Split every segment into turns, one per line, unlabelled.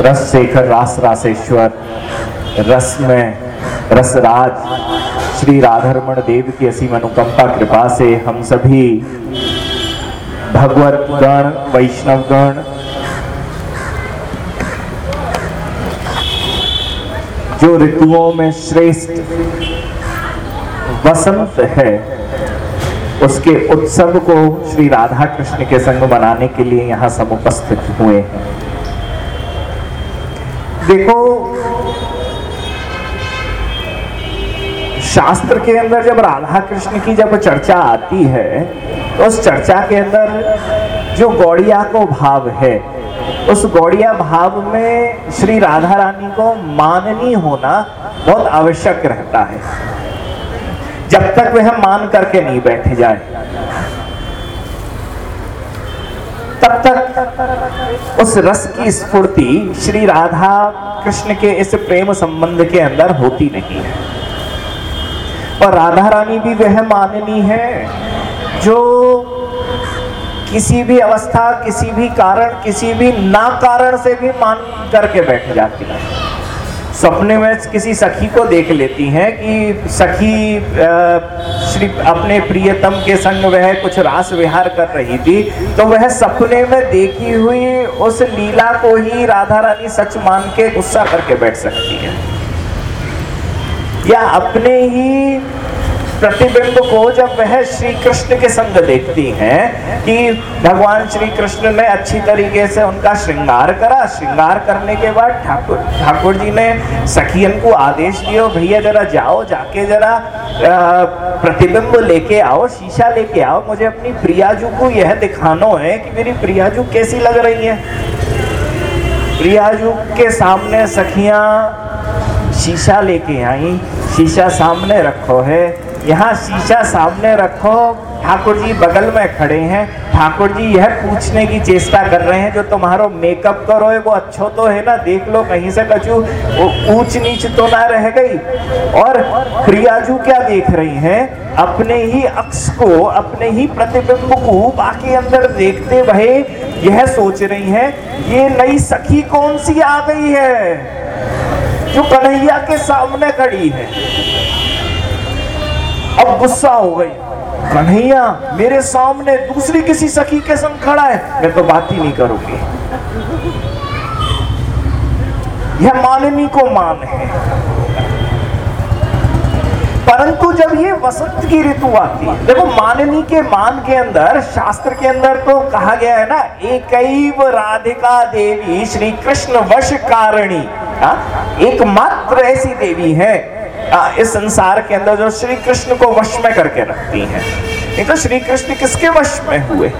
रस शेखर रास रासेश्वर रस में रसराज, श्री राधारमण देव की असीम अनुकंपा कृपा से हम सभी भगवत गण वैष्णव गण जो ऋतुओं में श्रेष्ठ वसंत है, उसके उत्सव को श्री राधा कृष्ण के संग मनाने के लिए यहाँ समुपस्थित हुए हैं। देखो, शास्त्र के अंदर जब राधा कृष्ण की जब चर्चा आती है तो उस चर्चा के अंदर जो गौड़िया को भाव है, उस गौड़िया भाव में श्री राधा रानी को माननी होना बहुत आवश्यक रहता है। जब तक वह मान करके नहीं बैठे जाए। तब तक उस रस की स्फूर्ति श्री राधा कृष्ण के इस प्रेम संबंध के अंदर होती नहीं है। और राधा रानी भी वह माननी है जो किसी भी अवस्था, किसी भी कारण, किसी भी ना कारण से भी मान करके बैठ जाती है। सपने में किसी सखी को देख लेती हैं कि सखी श्री, अपने प्रियतम के संग वह कुछ रास विहार कर रही थी। तो वह सपने में देखी हुई उस लीला को ही राधा रानी सच मान के गुस्सा करके बैठ सकती है। या अपने ही प्रतिबिंब को जब वह श्री कृष्ण के संग देखती हैं कि भगवान श्री कृष्ण ने अच्छी तरीके से उनका श्रृंगार करा, श्रृंगार करने के बाद ठाकुर ठाकुर जी ने सखियन को आदेश दियो, भैया जरा जाओ, जाके जरा प्रतिबिंब लेके आओ, शीशा लेके आओ, मुझे अपनी प्रियाजू को यह दिखानो है कि मेरी प्रियाजू कैसी लग रही है। प्रियाजू के सामने सखियाँ शीशा लेके आई, शीशा सामने रखो है यहाँ शीशा सामने रखो। ठाकुर जी बगल में खड़े हैं। ठाकुर जी, यह पूछने की चेष्टा कर रहे हैं, जो तुम्हारो मेकअप करो है वो अच्छो तो है ना, देख लो कहीं से कछु वो ऊंच नीच तो ना रह गई। और प्रियाजू क्या देख रही हैं? अपने ही अक्स को, अपने ही प्रतिबिंब को बाकी अंदर देखते हुए यह सोच रही हैं, ये नई सखी कौन सी आ गई है? जो कन्हैया के सामने खड़ी है। अब गुस्सा हो गई। कन्हैया, मेरे सामने दूसरी किसी सखी के संग खड़ा है। मैं तो बात ही नहीं करूँगी। यह माननी को मान है। परंतु जब ये वसंत की ऋतु आती है, देखो माननी के मान के अंदर, शास्त्र के अंदर तो कहा गया है ना एक राधिका देवी श्री कृष्ण वश कारणी। हाँ? एकमात्र ऐसी देवी है। इस संसार के अंदर जो श्री कृष्ण को वश में करके रखती हैं। नहीं तो श्री कृष्ण किसके वश में हुए?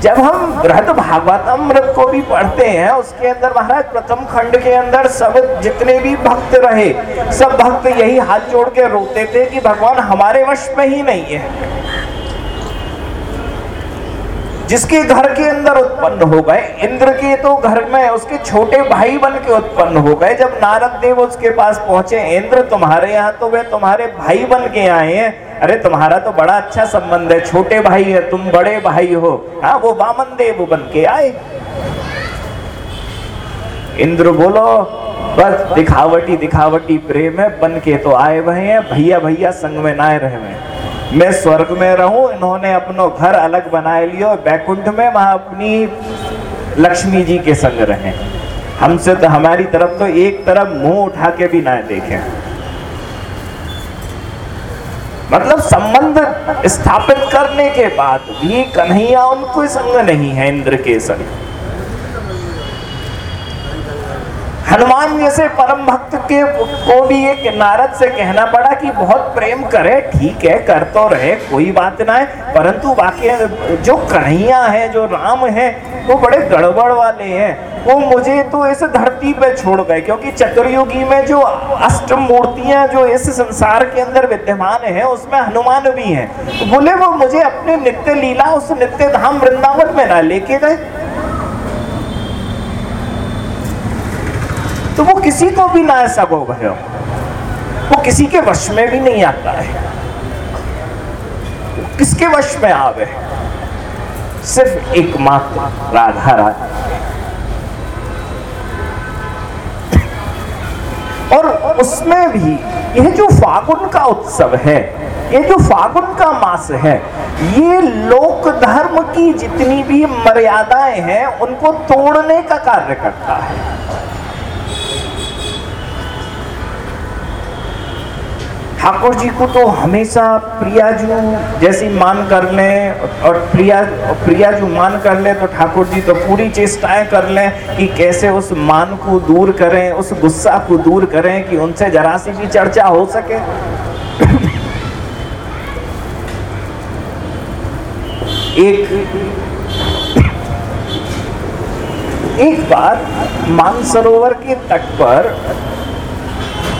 जब हम बृहद भागवतमृत को भी पढ़ते हैं, उसके अंदर महाराज प्रथम खंड के अंदर सब जितने भी भक्त रहे, सब भक्त यही हाथ जोड़ के रोते थे कि भगवान हमारे वश में ही नहीं है। जिसके घर के अंदर उत्पन्न हो गए, इंद्र के तो घर में उसके छोटे भाई बन के उत्पन्न हो गए। जब नारद देव उसके पास पहुँचे, इंद्र तुम्हारे यहाँ तो वे तुम्हारे भाई बन के आए हैं। अरे तुम्हारा तो बड़ा अच्छा संबंध है, छोटे भाई है, तुम बड़े भाई हो। हाँ वो वामन देव बन के आए। इंद्र बोलो, बस दिखावटी दिखावटी प्रेम है, बन के तो आए हुए हैं भैया भैया संग में ना रहे हुए। मैं स्वर्ग में रहूँ, इन्होंने अपनो घर अलग बनाए लियो बैकुंठ में वहाँ अपनी लक्ष्मी जी के संग रहे। हमसे तो हमारी तरफ़ तो एक तरफ़ मुँह उठा के भी ना देखें। मतलब संबंध स्थापित करने के बाद भी कन्हैया उनको संग नहीं है, इंद्र के संग हनुमान जैसे परम भक्त के को भी एक नारद से कहना पड़ा कि बहुत प्रेम करे, ठीक है, कर तो रहे, कोई बात ना है। परंतु बाकी जो कन्हैया है, जो राम है, वो बड़े गड़बड़ वाले हैं। वो मुझे तो इस धरती पे छोड़ गए, क्योंकि चतुर्युगी में जो अष्ट मूर्तियाँ जो इस संसार के अंदर विद्यमान है, उसमें हनुमान भी हैं। तो बोले, वो मुझे अपने नित्य लीला उस नित्य धाम वृंदावन में ना लेके गए। तो वो किसी को भी ना ऐसा गो भयो वो किसी के वश में भी नहीं आता है। किसके वश में आवे? सिर्फ़ एकमात्र राधा रानी। और उसमें भी यह जो फागुन का उत्सव है, ये जो फागुन का मास है, ये लोक धर्म की जितनी भी मर्यादाएँ हैं, उनको तोड़ने का कार्य करता है। ठाकुर जी को तो हमेशा प्रियाजू जैसी मान कर ले और प्रिया, प्रियाजू मान कर लें तो ठाकुर जी तो पूरी चेष्टाएँ कर लें कि कैसे उस मान को दूर करें, उस गुस्सा को दूर करें कि उनसे जरा सी भी चर्चा हो सके। एक एक बार मानसरोवर के तट पर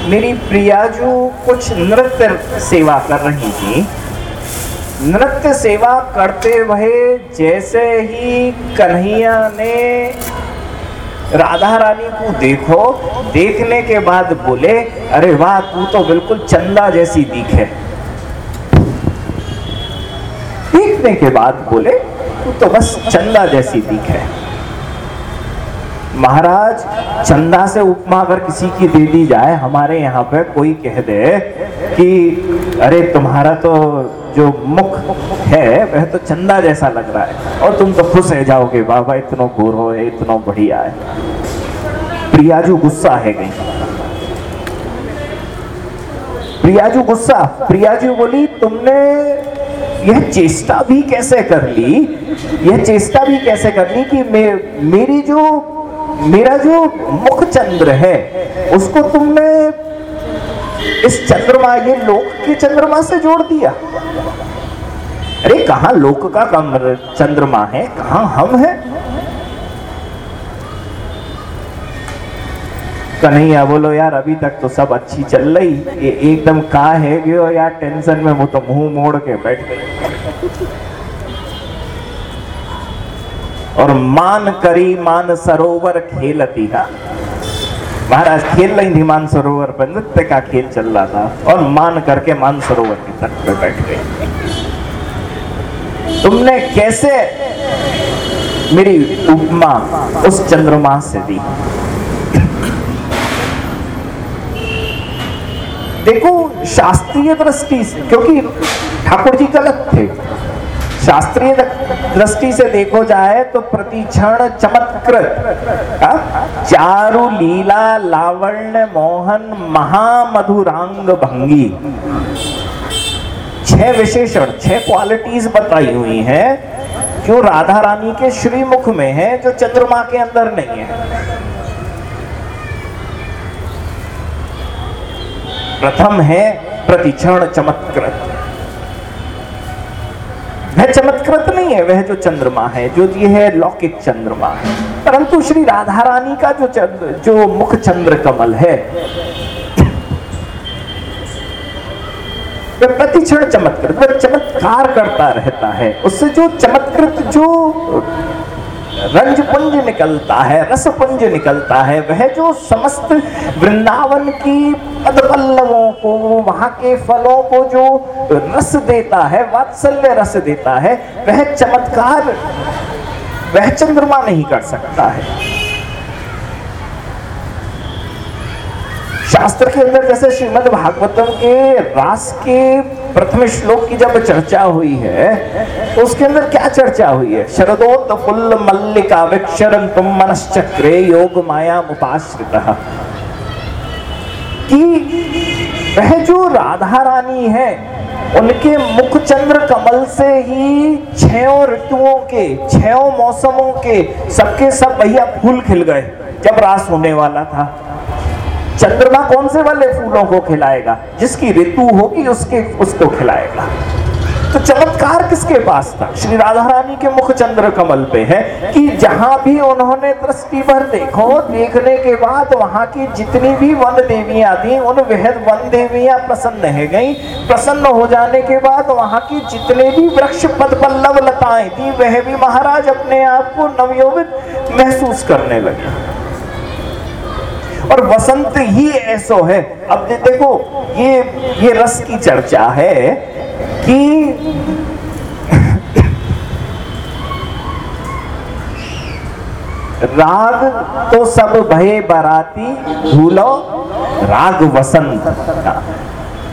मेरी प्रियाजू कुछ नृत्य सेवा कर रही थी, नृत्य सेवा करते हुए जैसे ही कन्हैया ने राधा रानी को देखो, देखने के बाद बोले, अरे वाह, तू तो बिल्कुल चंदा जैसी दिखे देखने के बाद बोले, तू तो बस चंदा जैसी दिखे महाराज चंदा से उपमा अगर किसी की दे दी जाए हमारे यहाँ पे कोई कह दे कि अरे तुम्हारा तो जो मुख है वह तो चंदा जैसा लग रहा है। और तुम तो खुश रह जाओगे बाबा इतना हो है इतना बढ़िया है। प्रियाजू गुस्सा है गई प्रियाजू गुस्सा। प्रियाजू बोली तुमने यह चेष्टा भी कैसे कर ली? यह चेष्टा भी कैसे कर ली कि मे, मेरी जो मेरा जो मुख चंद्र है, उसको तुमने इस चंद्रमा, ये लोक के चंद्रमा से जोड़ दिया। अरे, कहा लोक का कमर चंद्रमा है? कहा हम हैं? कन्हैया बोलो, यार, अभी तक तो सब अच्छी चल रही एकदम का है यार, टेंशन में वो तो मुँह मोड़ के बैठ गई। और मान करी मान सरोवर खेलती था महाराज खेल रही थी, मान सरोवर पर नृत्य का खेल चल रहा था और मान करके मान सरोवर के तट पे बैठ गई। तुमने कैसे मेरी उपमा उस चंद्रमा से दी? देखो, शास्त्रीय दृष्टि से, क्योंकि ठाकुर जी गलत थे। शास्त्रीय दृष्टि से देखो जाए तो प्रतिक्षण चमत्कृत। चारु लीला, लावण्य, मोहन, महामधुरांग भंगी। छह विशेषण, छह क्वालिटीज बताई हुई हैं, जो राधा रानी के श्रीमुख में है, जो चंद्रमा के अंदर नहीं है। प्रथम है प्रतिक्षण चमत्कृत। वह चमत्कृत नहीं है, वह जो चंद्रमा है, जो ये है लौकिक चंद्रमा है। परंतु श्री राधा रानी का जो चंद्र, जो मुख चंद्र कमल है, वह प्रतिक्षण चमत्कृत, वह चमत्कार करता रहता है। उससे जो चमत्कृत, जो रंज पुंज निकलता है, रसपुंज निकलता है, वह जो समस्त वृंदावन की पदपल्लवों को, वहाँ के फलों को जो रस देता है, वात्सल्य रस देता है, वह चमत्कार, वह चंद्रमा नहीं कर सकता है। शास्त्र के अंदर जैसे श्रीमद भागवतम के रास के प्रथम श्लोक की जब चर्चा हुई है तो उसके अंदर क्या चर्चा हुई है? शरदोत फुल्ल मल्लिका विक्षरन तुम मनश्चक्रे योग माया उपाश्रित। कि वह जो राधा रानी है, उनके मुख चंद्र कमल से ही छो ऋतुओं के छो मौसमों के सबके सब भैया फूल खिल गए, जब रास होने वाला था। चंद्रमा कौन से वाले फूलों को खिलाएगा? जिसकी ऋतु होगी उसके, उसको खिलाएगा। तो चमत्कार किसके पास था? श्री राधा रानी के मुख चंद्र कमल पे है कि जहाँ भी उन्होंने दृष्टि भर देखो, देखने के बाद वहाँ की जितनी भी वन देवियाँ थी, उन वहद वन देवियाँ प्रसन्न है गई। प्रसन्न हो जाने के बाद वहाँ की जितने भी वृक्ष पद पल्लव लताएँ थी, वह भी महाराज अपने आप को नवयोगित महसूस करने लगे। और वसंत ही ऐसो है। अब देखो, ये ये रस की चर्चा है कि राग तो सब भये बराती भूलो, राग वसंत।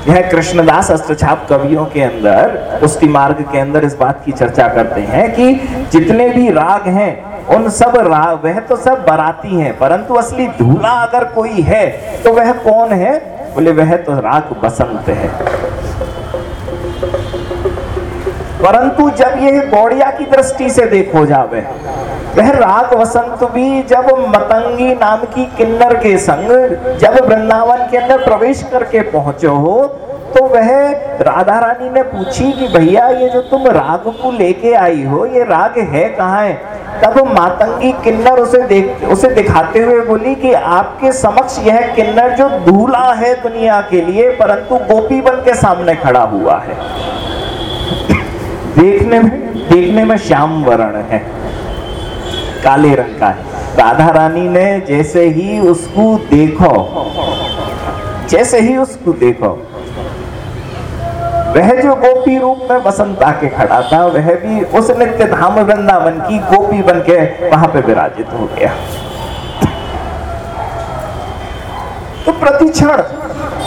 यह कृष्णदास अस्त्रछाप कवियों के अंदर पुष्टि मार्ग के अंदर इस बात की चर्चा करते हैं कि जितने भी राग हैं उन सब वह तो सब बराती हैं, परंतु असली धूला अगर कोई है तो वह कौन है? बोले, वह तो राग बसंत है। परंतु जब यह गौड़िया की दृष्टि से देखो जावे, वह राग वसंत भी जब मतंगी नाम की किन्नर के संग, जब वृंदावन के अंदर प्रवेश करके पहुँचे हो तो वह राधा रानी ने पूछी कि भैया, ये जो तुम राग को लेके आई हो, ये राग है कहाँ है? तब मातंगी किन्नर उसे देख, उसे दिखाते हुए बोली कि आपके समक्ष यह किन्नर जो दूल्हा है दुनिया के लिए, परंतु गोपी बन के सामने खड़ा हुआ है। देखने में देखने में श्याम वर्ण है, काले रंग का है। राधा रानी ने जैसे ही उसको देखो, जैसे ही उसको देखो वह जो गोपी रूप में बसंत आके खड़ा था, वह भी उस नित्य धाम वृंदावन की गोपी बन के वहाँ पे विराजित हो गया। तो प्रतिक्षण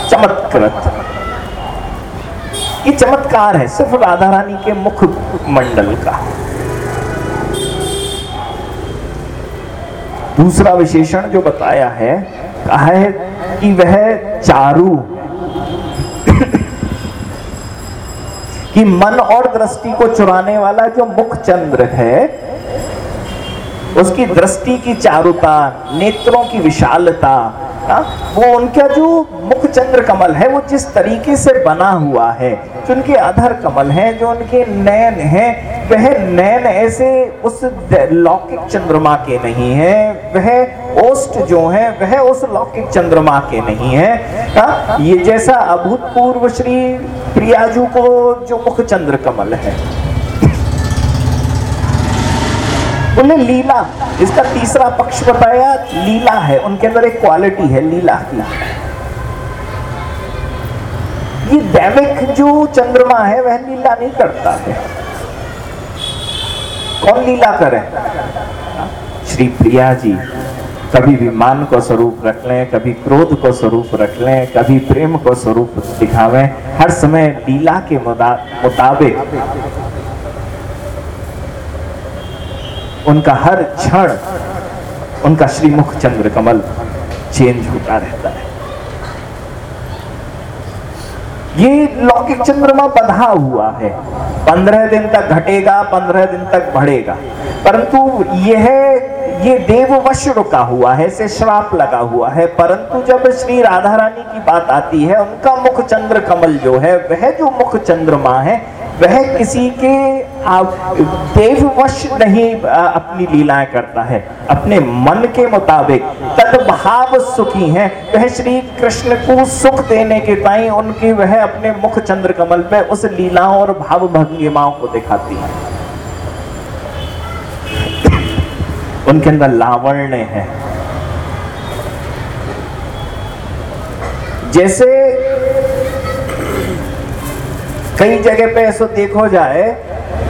चमत्कृत। ये चमत्कार है, सिर्फ़ राधा रानी के मुख मंडल का। दूसरा विशेषण जो बताया है, कहा है कि वह चारू कि मन और दृष्टि को चुराने वाला जो मुख चंद्र है उसकी दृष्टि की चारुता नेत्रों की विशालता हाँ, वो उनका जो मुख चंद्र कमल है वो जिस तरीके से बना हुआ है जो उनके अधर कमल है जो उनके नयन है वह नयन ऐसे उस लौकिक चंद्रमा के नहीं है वह ओस्ट जो है, वह उस लौकिक चंद्रमा के नहीं है। हा? ये जैसा अभूतपूर्व श्री प्रियाजू को जो मुख चंद्र कमल है। बोले, लीला, इसका तीसरा पक्ष बताया, लीला है, उनके अंदर एक क्वालिटी है, लीला। की ये दैविक जो चंद्रमा है, वह लीला नहीं करता है। कौन लीला करे? श्री प्रिया जी। कभी विमान को स्वरूप रख लें, कभी क्रोध को स्वरूप रख लें, कभी प्रेम को स्वरूप दिखावें। हर समय लीला के मुताबिक उनका हर क्षण, उनका श्रीमुख चंद्र कमल चेंज होता रहता है। ये लौकिक चंद्रमा बधा हुआ है। पंद्रह दिन तक घटेगा, पंद्रह दिन तक बढ़ेगा। परंतु यह ये देववश रुका हुआ है से श्राप लगा हुआ है। परंतु जब श्री राधा रानी की बात आती है, उनका मुख चंद्र कमल जो है, वह जो मुख चंद्रमा है, वह किसी के देववश नहीं अपनी लीलाएँ करता है। अपने मन के मुताबिक तदभाव सुखी है। वह श्री कृष्ण को सुख देने के ताई उनकी, वह अपने मुख चंद्र कमल पे उस लीलाओं और भाव भंगिमाओं को दिखाती है। उनके अंदर लावण्य है। जैसे कई जगह पे ऐसा देखो जाए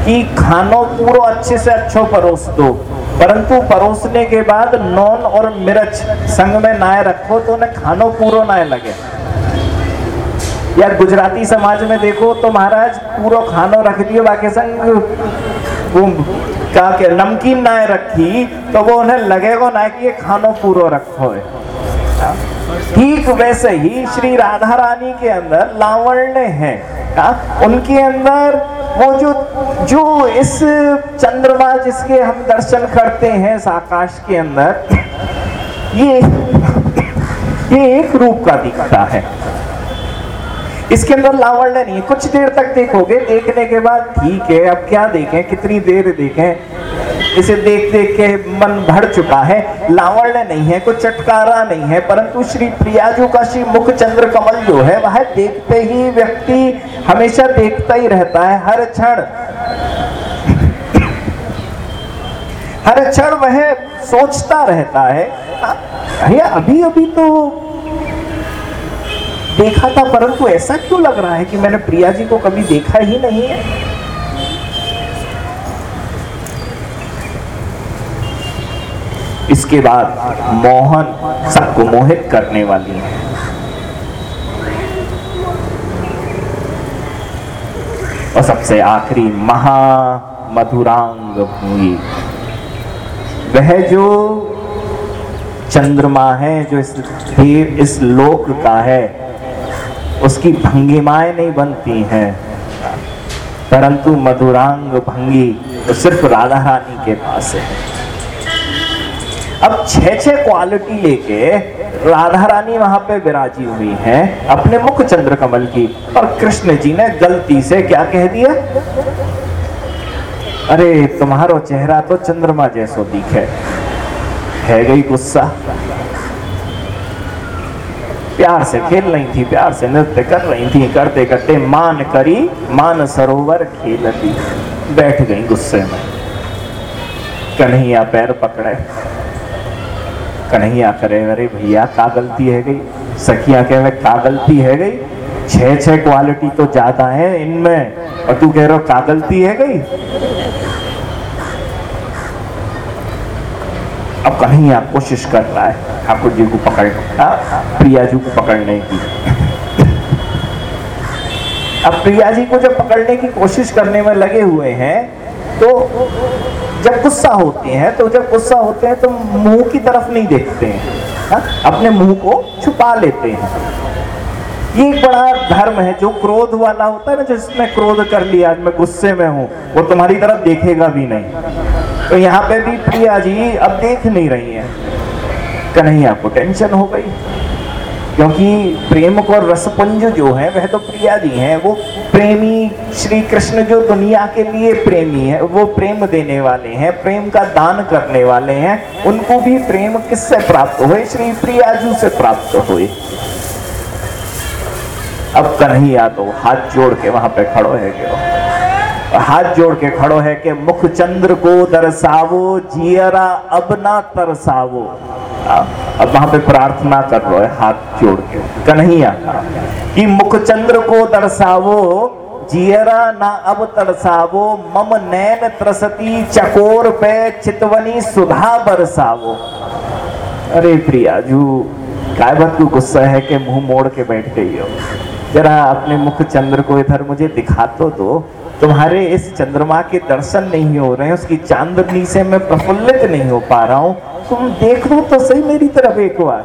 कि खानो पूरा अच्छे से अच्छो परोस दो, परंतु परोसने के बाद नॉन और मिर्च संग में नाय रखो तो उन्हें खानो पूरा नाय लगे। यार गुजराती समाज में देखो तो महाराज पूरा खानो रख दियो बाकी संग वो का के नमकीन नाय रखी तो वो उन्हें लगेगा ना कि ये खानो पूरा रखो है? ठीक वैसे ही श्री राधा रानी के अंदर लावण्य है। हाँ, उनके अंदर वो जो जो इस चंद्रमा जिसके हम दर्शन करते हैं इस आकाश के अंदर ये ये एक रूप का दिखता है। इसके अंदर लावण्य नहीं है कुछ देर तक देखोगे, देखने के बाद ठीक है, अब क्या देखें, कितनी देर देखें। इसे देख देख के मन भर चुका है। लावण्य नहीं है, कुछ चटकारा नहीं है, परंतु श्री प्रियाजू का श्री मुख चंद्र कमल जो है, वह देखते ही व्यक्ति हमेशा देखता ही रहता है। हर क्षण हर क्षण वह सोचता रहता है अभी अभी तो देखा था, परंतु ऐसा क्यों लग रहा है कि मैंने प्रिया जी को कभी देखा ही नहीं है? इसके बाद मोहन सबको मोहित करने वाली है। और सबसे आखिरी महा मधुरांग भूमि। वह जो चंद्रमा है, जो इस इस लोक का है उसकी भंगिमाएँ नहीं बनती हैं। परंतु मधुरांग भंगी तो सिर्फ़ राधा रानी के पास है। अब छह छह क्वालिटी लेके राधा रानी वहाँ पे विराजी हुई है, अपने मुख चंद्र कमल की। और कृष्ण जी ने गलती से क्या कह दिया? अरे, तुम्हारो चेहरा तो चंद्रमा जैसो दिखे। है गई गुस्सा। प्यार से खेल रही थी, प्यार से नृत्य कर रही थी करते करते मान करी, मान सरोवर खेलती। बैठ गई गुस्से में। कन्हैया पैर पकड़े। कन्हैया करे, अरे भैया, का गलती है गई? सखिया कहे का गलती है गई? छह छह क्वालिटी तो ज़्यादा है इनमें। और तू कह रहे हो, का गलती है गई? अब कन्हैया कोशिश कर रहा है। ठाकुर जी को पकड़ प्रिया जी को पकड़ने की। अब प्रिया जी को जब पकड़ने की कोशिश करने में लगे हुए हैं तो जब गुस्सा होते हैं तो जब गुस्सा होते हैं तो मुँह की तरफ़ नहीं देखते हैं, हा? अपने मुँह को छुपा लेते हैं। ये एक बड़ा धर्म है, जो क्रोध वाला होता है ना जिसने क्रोध कर लिया मैं गुस्से में हूँ, वो तुम्हारी तरफ़ देखेगा भी नहीं। तो यहाँ पे भी प्रिया जी अब देख नहीं रही है। कन्हैया को टेंशन हो गई। क्योंकि प्रेम को रसपुंज जो है, वह तो प्रिया जी हैं। वो प्रेमी श्री कृष्ण जो दुनिया के लिए प्रेमी है, वो प्रेम देने वाले हैं, प्रेम का दान करने वाले हैं। उनको भी प्रेम किससे प्राप्त हुए? श्री प्रिया जी से प्राप्त हुए। अब कन्हैया तो हाथ जोड़ के वहाँ पे खड़ो है क्यों हाथ जोड़ के खड़ो है कि मुख चंद्र को दर्शावो जियरा अब ना तरसावो। अब वहाँ पे प्रार्थना कर रहे हाथ जोड़ के। कन्हैया कि मुख चंद्र को दर्शावो जियरा ना अब तरसावो, मम नैन त्रसती चकोर पे चितवनी सुधा बरसावो। अरे प्रिया जू, काय बात को गुस्सा है कि मुँह मोड़ के बैठ गई हो? जरा अपने मुख चंद्र को इधर मुझे दिखा तो। दो तुम्हारे इस चंद्रमा के दर्शन नहीं हो रहे हैं, उसकी चांदनी से मैं प्रफुल्लित नहीं हो पा रहा हूँ। तुम देख लो तो सही, मेरी तरफ़ एक बार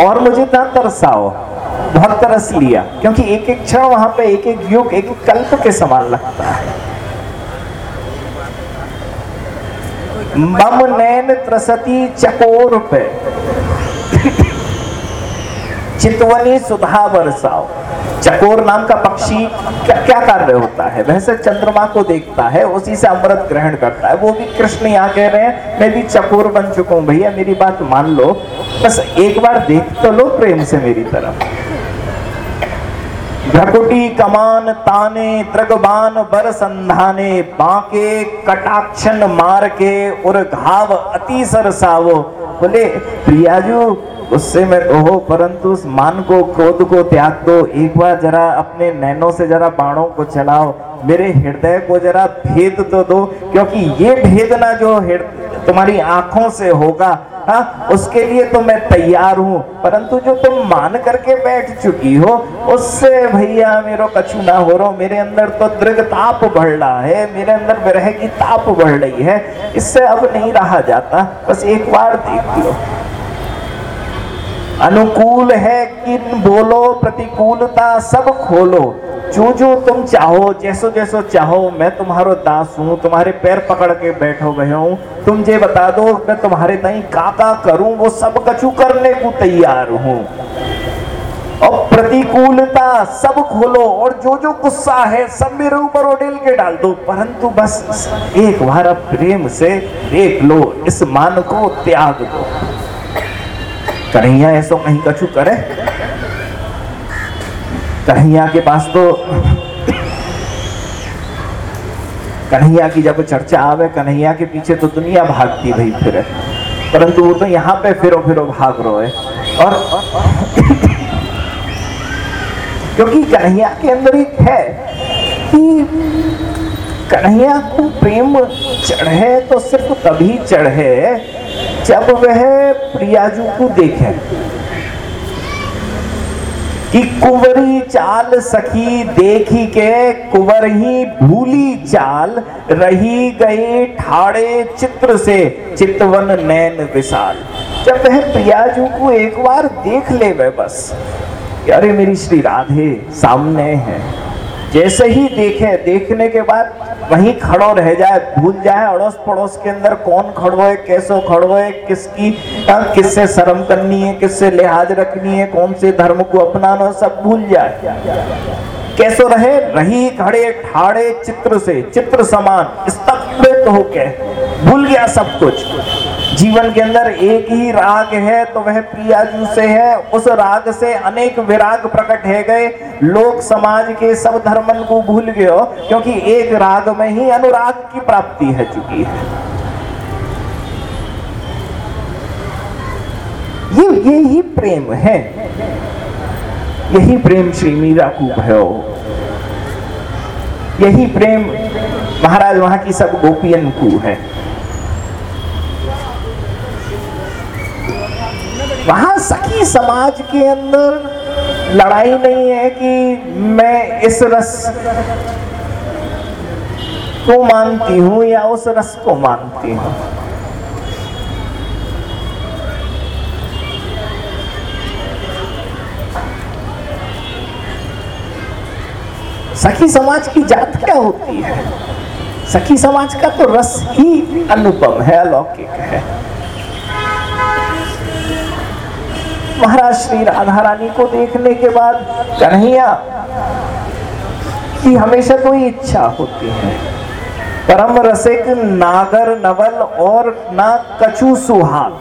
और मुझे ना तरसाओ, बहुत तरस लिया, क्योंकि एक एक क्षण वहाँ पे, एक एक युग, एक एक कल्प के समान लगता है। मम नैन त्रसती चकोर पे, चितवनी सुधा बरसाओ। चकोर नाम का पक्षी क्या, क्या कार्य होता है? वैसे चंद्रमा को देखता है उसी से अमृत ग्रहण करता है। वो भी कृष्ण यहाँ कह रहे हैं मैं भी चकोर बन चुका हूँ भैया मेरी बात मान लो। बस एक बार देख तो लो प्रेम से मेरी तरफ़। भ्रकुटी कमान ताने त्रगबान बर संधाने बांके कटाक्षण मार के उर घाव अति सरसावो बोले, प्रियाजू, उससे मैं तो हो परंतु उस मान को, क्रोध को त्याग दो। एक बार जरा अपने नैनों से जरा बाणों को चलाओ। मेरे हृदय को जरा भेद तो दो, क्योंकि ये भेदना जो तुम्हारी आँखों से होगा, हा? उसके लिए तो मैं तैयार हूँ। परंतु जो तुम मान करके बैठ चुकी हो, उससे भैया, मेरा कछु ना हो रहा। मेरे अंदर तो दृग ताप बढ़ रहा है। मेरे अंदर विरह की ताप बढ़ रही है। इससे अब नहीं रहा जाता। बस एक बार लो अनुकूल है किन बोलो, प्रतिकूलता सब खोलो। जो जो तुम चाहो जैसो जैसो चाहो, मैं तुम्हारो दास हूँ, तुम्हारे पैर पकड़ के बैठो गए हूँ। तुम जे बता दो, मैं तुम्हारे नहीं काका करूँ, वो सब कछु करने को तैयार हूँ। और प्रतिकूलता सब खोलो, और जो जो गुस्सा है, सब मेरे ऊपर उड़ेल के डाल दो। परंतु बस एक बार प्रेम से देख लो इस मान को त्याग दो। कन्हैया ऐसा कहीं कछु करे। कन्हैया के पास तो कन्हैया की जब चर्चा आवे, कन्हैया के पीछे तो दुनिया भागती भाई फिर। परंतु वो तो यहाँ पे फिरो फिरो भाग रो है और क्योंकि कन्हैया के अंदर एक है कि कन्हैया को प्रेम चढ़े तो सिर्फ़ तभी चढ़े जब वह प्रियाजू को देखे कि कुंवरी चाल सखी देखी के कुंवर ही भूली चाल, रही गई ठाड़े चित्र से चितवन नैन विशाल। जब वह प्रियाजू को एक बार देख ले वह बस। अरे मेरी श्री राधे, सामने है। जैसे ही देखे, देखने के बाद वहीं खड़ो रह जाए, भूल जाए अड़ोस पड़ोस के अंदर कौन खड़ो है, कैसो खड़ो है, किसकी किससे शर्म करनी है, किससे लिहाज रखनी है, कौन से धर्म को अपनाना सब भूल जाए। कैसो रहे, रही खड़े, ठाड़े चित्र से, चित्र समान, स्तब्ध होके भूल गया सब कुछ। जीवन के अंदर एक ही राग है तो वह प्रियाजू से है। उस राग से अनेक विराग प्रकट है गए। लोक समाज के सब धर्मन को भूल हो, क्योंकि एक राग में ही अनुराग की प्राप्ति है चुकी है। ये यही प्रेम है। यही प्रेम श्री मीरा को भयो यही प्रेम महाराज वहाँ की सब गोपियन को है। वहाँ सखी समाज के अंदर लड़ाई नहीं है कि मैं इस रस को मानती हूँ या उस रस को मानती हूँ। सखी समाज की जात क्या होती है? सखी समाज का तो रस ही अनुपम है, अलौकिक है। महाराज श्री राधा रानी को देखने के बाद कन्हैया की हमेशा कोई इच्छा होती है। परम रसिक नागर नवल और ना कछु सुहाग।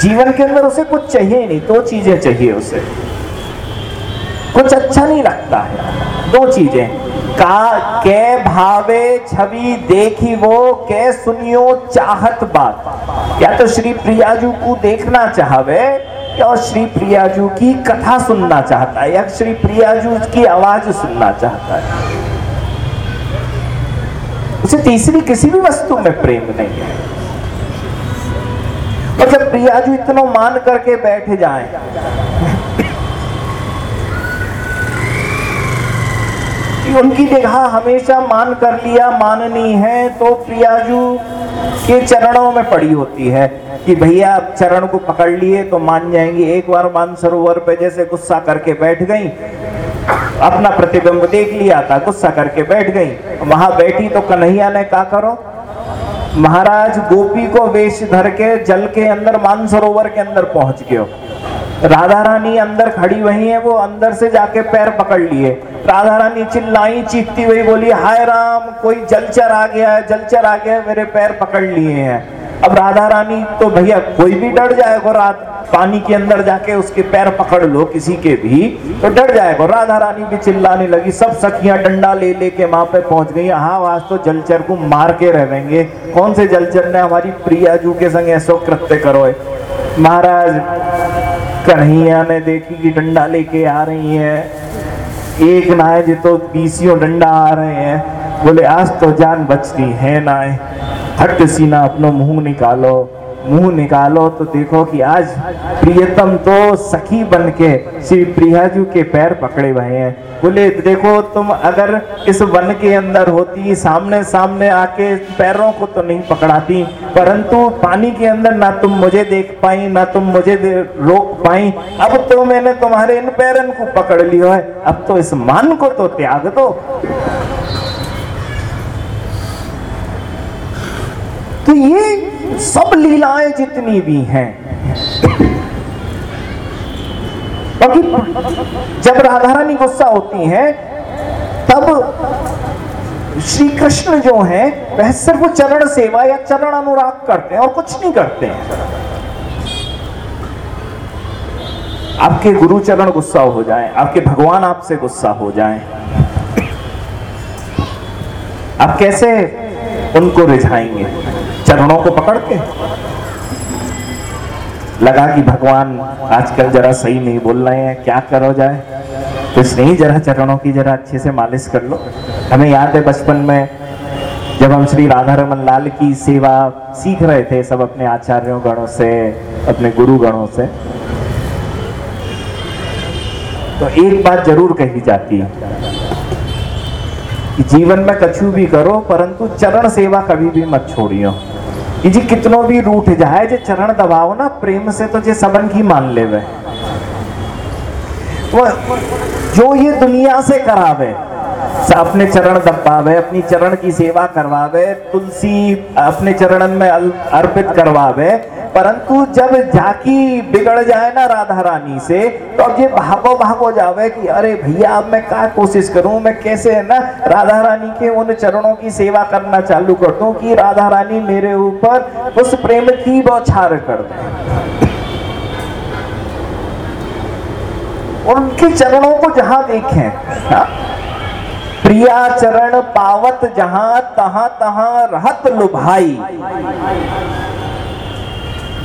जीवन के अंदर उसे कुछ चाहिए नहीं, दो चीज़ें चाहिए उसे। कुछ अच्छा नहीं लगता है, दो चीज़ें। का, के भावे छवि देखी वो, के सुनियो चाहत बात। या तो श्री प्रियाजू को देखना चाहवे और श्री प्रियाजू की कथा सुनना चाहता है या श्री प्रियाजू की आवाज़ सुनना चाहता है? उसे तीसरी किसी भी वस्तु में प्रेम नहीं है। जब प्रियाजू इतना मान करके बैठ जाए उनकी जगह हमेशा मान कर लिया माननी है तो प्रियाजू के चरणों में पड़ी होती है कि भैया चरण को पकड़ लिए तो मान जाएँगे। एक बार मान सरोवर पे जैसे गुस्सा करके बैठ गई, अपना प्रतिबिंब देख लिया था, गुस्सा करके बैठ गई। वहाँ बैठी तो कन्हैया ने कहा करो, महाराज, गोपी को वेश धर के जल के अंदर, मानसरोवर के अंदर पहुँच गयो राधा रानी अंदर खड़ी वही है, वो अंदर से जाके पैर पकड़ लिए। राधा रानी चिल्लाई, चीखती हुई बोली, हाय राम, कोई जलचर आ गया है, जलचर आ गया है, मेरे पैर पकड़ लिए हैं। अब राधा रानी तो भैया, कोई भी डर जाएगा रात, पानी के अंदर जाके उसके पैर पकड़ लो, किसी के भी तो डर जाएगा। राधा रानी भी चिल्लाने लगी, सब सखियाँ डंडा ले लेके वहाँ पे पहुँच गई। हाँ आज तो जलचर को मार के रहेंगे कौन से जलचर ने हमारी प्रिया जू के संग ऐसो कृत्य करो महाराज कन्हैया ने देखी कि डंडा लेके आ रही है। एक नाय जी तो बीसियों डंडा आ रहे हैं। बोले, आज तो जान बचती है नाय। हट सीना, अपनो मुँह निकालो। मुँह निकालो तो देखो कि आज प्रियतम तो सखी बन के श्री प्रियाजू के पैर पकड़े हुए हैं। बोले, देखो, तुम अगर इस वन के अंदर होती सामने सामने आके पैरों को तो नहीं पकड़ाती, परंतु पानी के अंदर ना तुम मुझे देख पाई, ना तुम मुझे रोक पाई। अब तो मैंने तुम्हारे इन पैरन को पकड़ लिया है। अब तो इस मान को तो त्याग दो। तो ये सब लीलाएँ जितनी भी हैं। बाकी जब राधा रानी गुस्सा होती हैं, तब श्री कृष्ण जो है, वह सिर्फ़ चरण सेवा या चरण अनुराग करते हैं और कुछ नहीं करते हैं। आपके गुरु चरण गुस्सा हो जाए, आपके भगवान आपसे गुस्सा हो जाए। आप कैसे उनको रिझाएँगे? चरणों को पकड़ के। लगा कि भगवान, आजकल जरा सही नहीं बोल रहे हैं, क्या करो जाए? तो नहीं, जरा चरणों की जरा अच्छे से मालिश कर लो। हमें याद है बचपन में, जब हम श्री राधा रमन लाल की सेवा सीख रहे थे, सब अपने आचार्यों गणों से, अपने गुरु गणों से। तो एक बात ज़रूर कही जाती कि जीवन में कछु भी करो, परंतु चरण सेवा कभी भी मत छोड़ियो। जी कितनो भी रूठ जाए, जे चरण दबाओ ना, प्रेम से तो जे सबन की मान ले वे वो जो ये दुनिया से करावे अपने चरण दबावे, अपनी चरण की सेवा करवावे, तुलसी अपने चरण में अर्पित करवावे परंतु जब जाकी बिगड़ जाए ना राधा रानी से तो अब ये भागो भागो जावे कि अरे भैया, अब मैं क्या कोशिश करूँ मैं कैसे है ना राधा रानी के उन चरणों की सेवा करना चालू कर दूँ कि राधा रानी मेरे ऊपर उस प्रेम की बौछार कर दे उनके चरणों को जहाँ देखें, हा? प्रिया चरण पावत जहाँ तहां तहां रहत लुभाई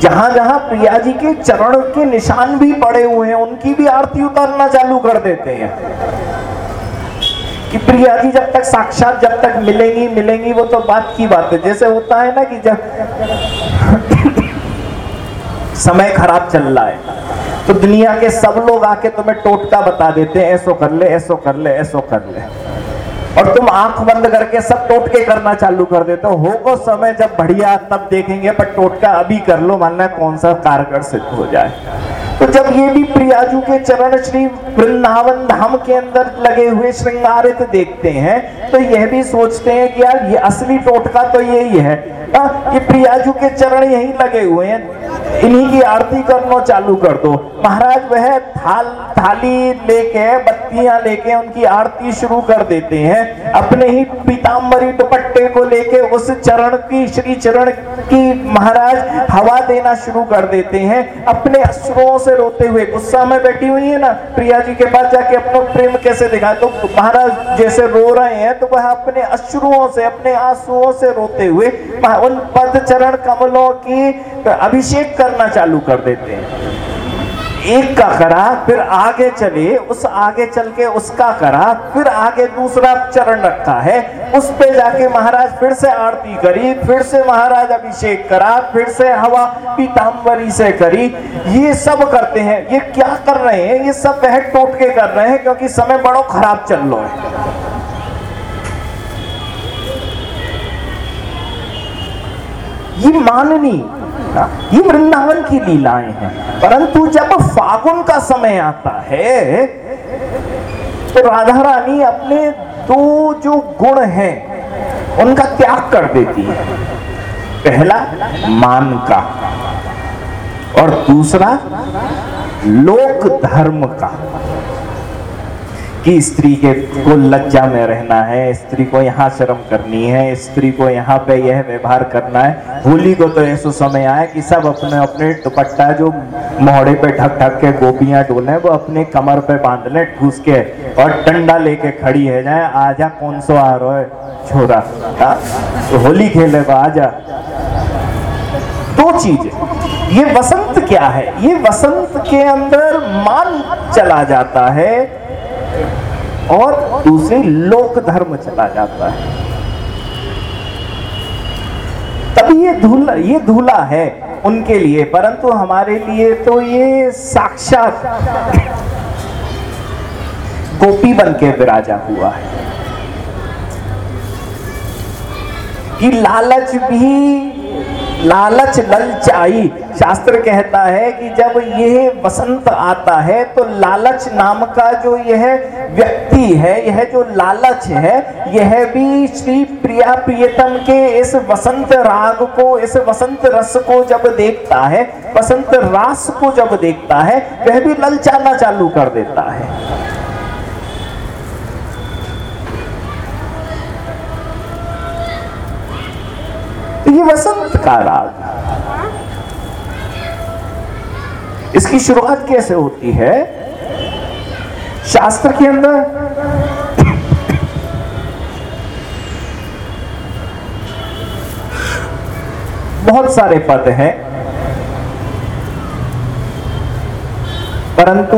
जहाँ जहाँ प्रिया जी के चरण के निशान भी पड़े हुए हैं, उनकी भी आरती उतारना चालू कर देते हैं। कि प्रिया जी जब तक साक्षात जब तक मिलेंगी मिलेंगी, वो तो बात की बात है। जैसे होता है ना कि जब समय खराब चल रहा है तो दुनिया के सब लोग आके तुम्हें टोटका बता देते हैं, ऐसो कर ले, ऐसो कर ले, ऐसो कर ले। और तुम आँख बंद करके सब टोटके करना चालू कर देते हो। होगा समय जब बढ़िया, तब देखेंगे, पर टोटका अभी कर लो मानना कौन सा कारगर सिद्ध हो जाए। तो जब ये भी प्रियाजू के चरण श्री वृंदावन धाम के अंदर लगे हुए श्रृंगारित देखते हैं तो यह भी सोचते हैं कि यार ये असली टोटका तो यही है। आ, ये प्रियाजू के चरण यही लगे हुए हैं। इन्हीं की आरती करना चालू कर दो। महाराज वह थाल थाली लेके बत्तियाँ लेके उनकी आरती शुरू कर देते हैं। अपने ही पीताम्बरी दुपट्टे को लेके उस चरण की श्री चरण की महाराज हवा देना शुरू कर देते हैं। अपने अश्रुओं से रोते हुए, गुस्सा में बैठी हुई है ना, प्रिया जी के पास जाके अपना प्रेम कैसे दिखा? तो महाराज जैसे रो रहे हैं तो वह अपने अश्रुओं से, अपने आंसुओं से रोते हुए उन पद चरण कमलों की अभिषेक करना चालू कर देते हैं। एक का करा, फिर आगे चले उस आगे चल के उसका करा, फिर आगे दूसरा चरण रखा है। उस पे जाके महाराज फिर से आरती करी, फिर से महाराज अभिषेक करा, फिर से हवा पीताम्बरी से करी। ये सब करते हैं। ये क्या कर रहे हैं? ये सब वह टोटके कर रहे हैं क्योंकि समय बड़ो खराब चल रहा है। ये माननी ये वृंदावन की लीलाएँ हैं। परंतु जब फागुन का समय आता है तो राधा रानी अपने दो जो गुण हैं, उनका त्याग कर देती है। पहला, मान का, और दूसरा, लोक धर्म का। कि स्त्री के को लज्जा में रहना है, स्त्री को यहाँ शर्म करनी है, स्त्री को यहाँ पे यह व्यवहार करना है। होली को तो ऐसा समय आया कि सब अपने अपने दुपट्टा जो मोहड़े पे ढक ढक के गोपियाँ डोले वो अपने कमर पे बाँध ले ठूस के और डंडा लेके खड़ी है। जाए, आजा कौन सो आ रहा है? छोरा। तो होली खेले तो आजा। दो चीज़। ये वसंत क्या है? ये वसंत के अंदर मान चला जाता है और दूसरे लोक धर्म चला जाता है। तभी ये धूला ये धूला है उनके लिए, परंतु हमारे लिए तो ये साक्षात गोपी बन के विराजा हुआ है। कि लालच भी लालच ललचाई शास्त्र कहता है कि जब यह वसंत आता है तो लालच नाम का जो यह व्यक्ति है, यह जो लालच है, यह भी श्री प्रिया प्रियतम के इस वसंत राग को, इस वसंत रस को जब देखता है, वसंत रास को जब देखता है, वह भी ललचाना चालू कर देता है। ये वसंत का राग। इसकी शुरुआत कैसे होती है? शास्त्र के अंदर। बहुत सारे पद हैं। परंतु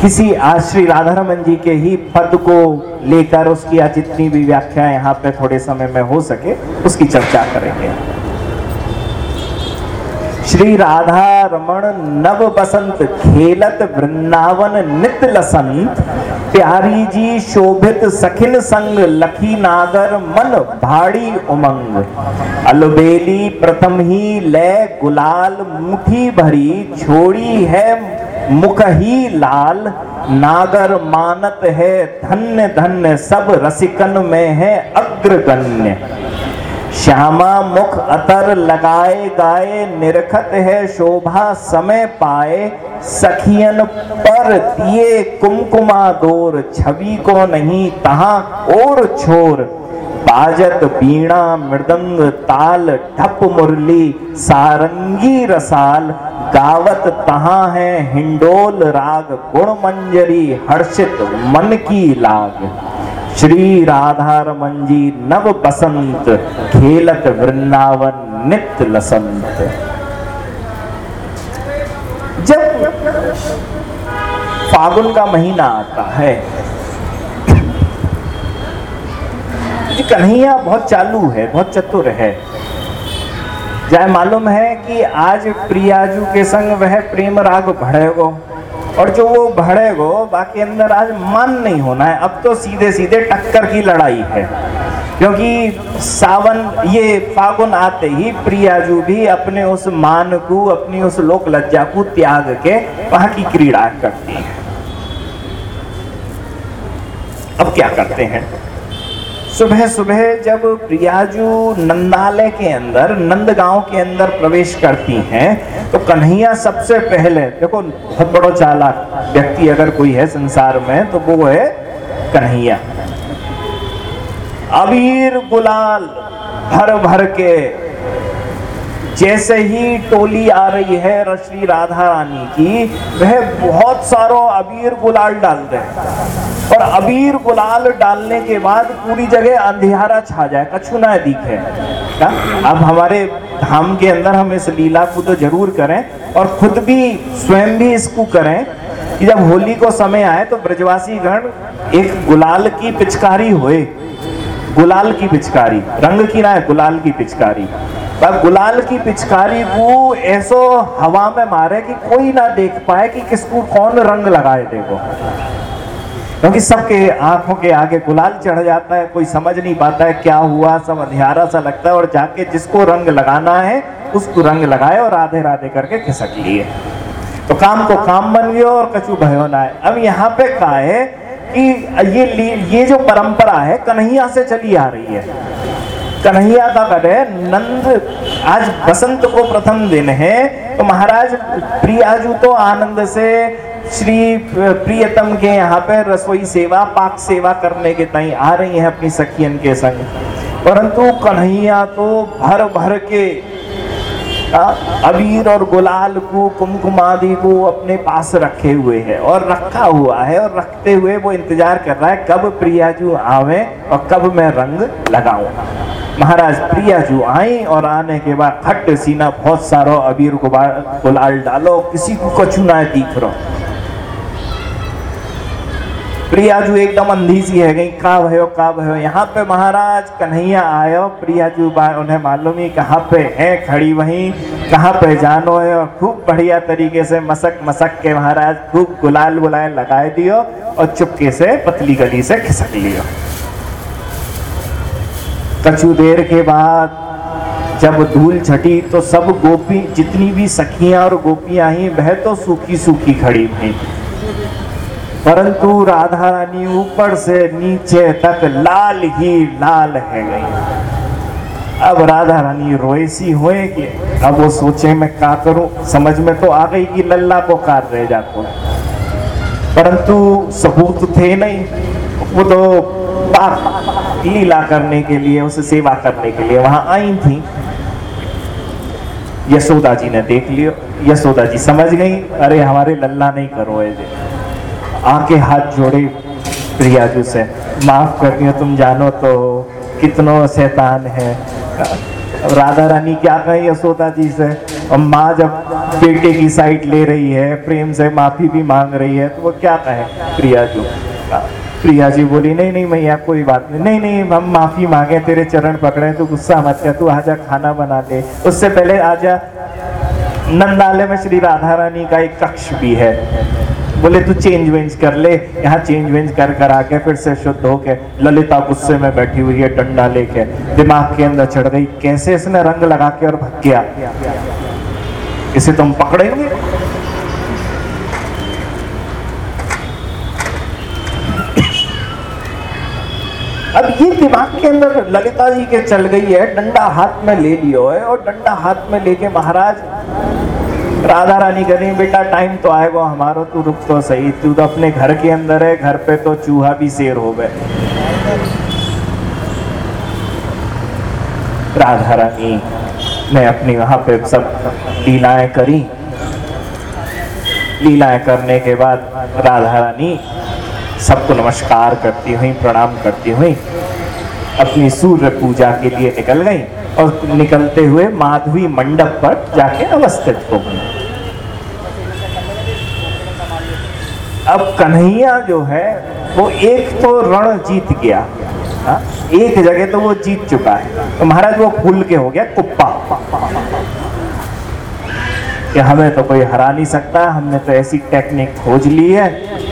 किसी श्री राधा रमन जी के ही पद को लेकर उसकी जितनी भी व्याख्या यहाँ पे थोड़े समय में हो सके, उसकी चर्चा करेंगे। श्री राधा रमण नव बसंत खेलत वृंदावन नित लसंत प्यारी जी शोभित सखिल संग लखी नागर मन भाड़ी उमंग। अलबेली प्रथम ही ले गुलाल मुठी भरी, छोड़ी है मुख ही लाल, नागर मानत है, धन्य धन्य, सब रसिकन में है अग्रगण्य। श्यामा मुख अतर लगाए गाए, निरखत है शोभा समय पाए, सखियन पर दिए कुमकुमा दोर छवि को नहीं तहा और छोर। बाजत बीणा मृदंग ताल ठप मुरली, सारंगी रसाल गावत तहा है, हिंडोल राग गुण मंजरी हर्षित मन की लाग। श्री राधा रमन जी नव बसंत, खेलत वृंदावन नित्य लसंत। जब फागुन का महीना आता है कन्हैया बहुत चालू है, बहुत चतुर है। जाए मालूम है कि आज प्रियाजू के संग वह प्रेम राग भड़ेगो। और जो वो भड़ेगो, बाकी अंदर आज मन नहीं होना है। अब तो सीधे सीधे टक्कर की लड़ाई है। क्योंकि सावन, ये फागुन आते ही प्रियाजू भी अपने उस मान को अपनी उस लोक लज्जा को त्याग के वहाँ की क्रीड़ा करती है। अब क्या करते हैं? सुबह सुबह जब प्रियाजू नंदालय के अंदर, नंदगांव के अंदर प्रवेश करती हैं तो कन्हैया सबसे पहले, देखो, बहुत बड़ो चालाक व्यक्ति अगर कोई है संसार में तो वो है कन्हैया। अबीर गुलाल भर भर के जैसे ही टोली आ रही है श्री राधा रानी की, वह बहुत सारो अबीर गुलाल डाल दे और अबीर गुलाल डालने के बाद पूरी जगह अंधियारा छा जाए, कछु ना दिखे। अब हमारे धाम के अंदर हम इस लीला को तो ज़रूर करें और खुद भी स्वयं भी इसको करें कि जब होली को समय आए तो ब्रजवासी गण एक गुलाल की पिचकारी होए। गुलाल की पिचकारी, रंग की ना है, गुलाल की पिचकारी। पर गुलाल की पिचकारी वो ऐसो हवा में मारे कि कोई ना देख पाए कि किसको कौन रंग लगाए देखो। क्योंकि सबके आँखों के आगे गुलाल चढ़ जाता है, कोई समझ नहीं पाता है क्या हुआ, सब अंधियारा सा लगता है और जाके जिसको रंग लगाना है, उसको रंग लगाए और राधे राधे करके खिसक लिए। तो काम को काम बन गया और कछु भयो ना है। अब यहाँ पे का है कि ये ये जो परंपरा है, कन्हैया से चली आ रही है। कन्हैया का करे नंद। आज बसंत को प्रथम दिन है तो महाराज प्रियाजू तो आनंद से श्री प्रियतम के यहाँ पे रसोई सेवा, पाक सेवा करने के तई आ रही हैं अपनी सखियन के संग। परंतु कन्हैया तो भर भर के अबीर और गुलाल को, कुमकुम आदि को अपने पास रखे हुए है और रखा हुआ है और रखते हुए वो इंतज़ार कर रहा है, कब प्रियाजू आवे और कब मैं रंग लगाऊँ महाराज प्रिया प्रियाजू आई और आने के बाद खट सीना, बहुत सारो अबीर गुलाल डालो, किसी को कछु ना दिख रहा प्रियाजू एकदम अंधी सी है गई का भयो का भयो यहाँ पे महाराज कन्हैया आयो प्रियाजू उन्हें मालूम ही कहाँ पे है, खड़ी वहीं, कहाँ पे जानो है, और खूब बढ़िया तरीके से मसक मसक के महाराज खूब गुलाल गुलाल लगाए दियो, और चुपके से पतली गली से खिसक लियो। कछु देर के बाद जब धूल छटी तो सब गोपी, जितनी भी सखियाँ और गोपियाँ ही, वह तो सूखी सूखी खड़ी हुई। परंतु राधा रानी ऊपर से नीचे तक लाल ही लाल है गई। अब राधा रानी रोए सी हुए कि अब वो सोचे, मैं क्या करूँ? समझ में तो आ गई कि लल्ला को कार रह जातो परंतु सबूत थे नहीं। वो तो पाप लीला करने के लिए, उसे सेवा करने के लिए वहाँ आई थी। यशोदा जी ने देख लियो। यशोदा जी समझ गई, अरे, हमारे लल्ला नहीं करो ऐसे आके हाथ जोड़े प्रियाजू से। माफ़ कर दियो, तुम जानो तो कितनो शैतान है। राधा रानी, क्या कही यशोदा जी से? और माँ जब बेटे की साइड ले रही है, प्रेम से माफ़ी भी मांग रही है तो वो क्या कहे प्रिया जी? प्रिया जी बोली, नहीं नहीं मैया, कोई बात नहीं। नहीं नहीं, हम माफ़ी मांगे, तेरे चरण पकड़े तो गुस्सा मत कर, तू आजा खाना बना ले। उससे पहले आजा नंदालय में श्री राधा रानी का एक कक्ष भी है। बोले, तू चेंज वेंज कर ले। यहाँ चेंज वेंज कर कर आके फिर से शुद्ध होके ललिता गुस्से में बैठी हुई है, डंडा लेके। दिमाग के अंदर चढ़ गई, कैसे इसने रंग लगा के और भग गया? इसे तुम पकड़ेंगे। अब ये दिमाग के अंदर ललिता जी के चल गई है, डंडा हाथ में ले लियो है और डंडा हाथ में लेके महाराज राधा रानी कह रही बेटा टाइम तो आएगा हमारा तू रुक तो सही। तू तो अपने घर के अंदर है, घर पे तो चूहा भी शेर हो गए राधा रानी ने अपनी वहाँ पे सब लीलाएँ करी। लीलाएँ करने के बाद राधा रानी सबको नमस्कार करती हुई, प्रणाम करती हुई अपनी सूर्य पूजा के लिए निकल गई। और निकलते हुए माधवी मंडप पर जाके अवस्थित हो गई अब कन्हैया जो है, वो एक तो रण जीत गया। हा? एक जगह तो वो जीत चुका है। तो महाराज वो फूल के हो गया, कुप्पा। कि हमें तो कोई हरा नहीं सकता, हमने तो ऐसी टेक्निक खोज ली है,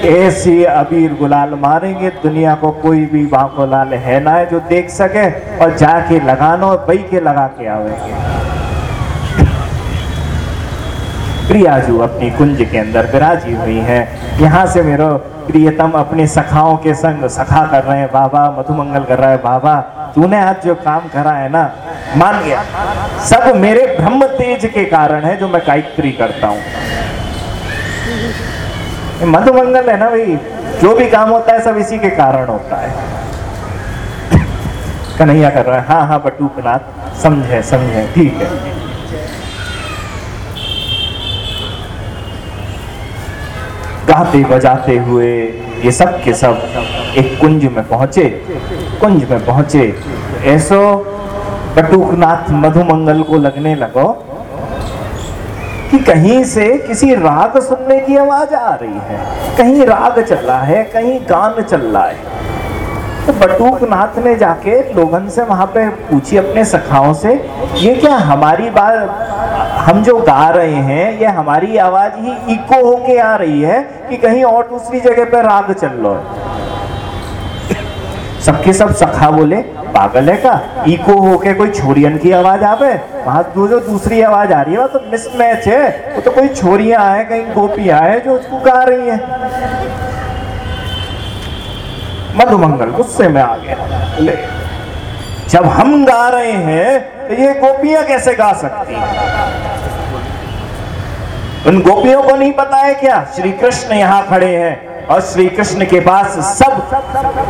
ऐसी अबीर गुलाल मारेंगे, दुनिया को कोई भी बाको लाल है ना है जो देख सके और जाके लगानो बई के लगा के आवेंगे प्रियाजू अपनी कुंज के अंदर विराजी हुई है। यहाँ से मेरा प्रियतम अपने सखाओं के संग सखा कर रहे हैं, बाबा, मधुमंगल कर रहा है, बाबा। तूने आज जो काम करा है ना, मान गया। सब मेरे ब्रह्म तेज के कारण है जो मैं गायत्री करता हूँ। मधुमंगल है ना भाई, जो भी काम होता है सब इसी के कारण होता है। कन्हैया कर रहा है हाँ हाँ बटूकनाथ समझे समझे, ठीक है। गाते बजाते हुए ये सब के सब एक कुंज में पहुँचे। कुंज में पहुँचे। ऐसो बटुकनाथ मधुमंगल को लगने लगो कि कहीं से किसी राग सुनने की आवाज़ आ रही है। कहीं राग चल रहा है, कहीं गान चल रहा है। तो बटूकनाथ ने जाके लोगन से वहाँ पे पूछी अपने सखाओं से, ये क्या हमारी बात, हम जो गा रहे हैं, ये हमारी आवाज़ ही इको होके आ रही है कि कहीं और दूसरी जगह पे राग चल रहा है? सबके सब सखा बोले, पागल है का इको होके कोई छोरियन की आवाज़ आवे? वहाँ जो जो दूसरी आवाज़ आ रही है तो मिसमैच है। वो तो कोई छोरियाँ है कहीं गोपियाँ है जो उसको गा रही है। मधुमंगल गुस्से में आ गया। ले, जब हम गा रहे हैं तो ये गोपियाँ कैसे गा सकती हैं? उन गोपियों को नहीं पता है क्या? श्री कृष्ण यहाँ खड़े हैं। और श्री कृष्ण के पास सब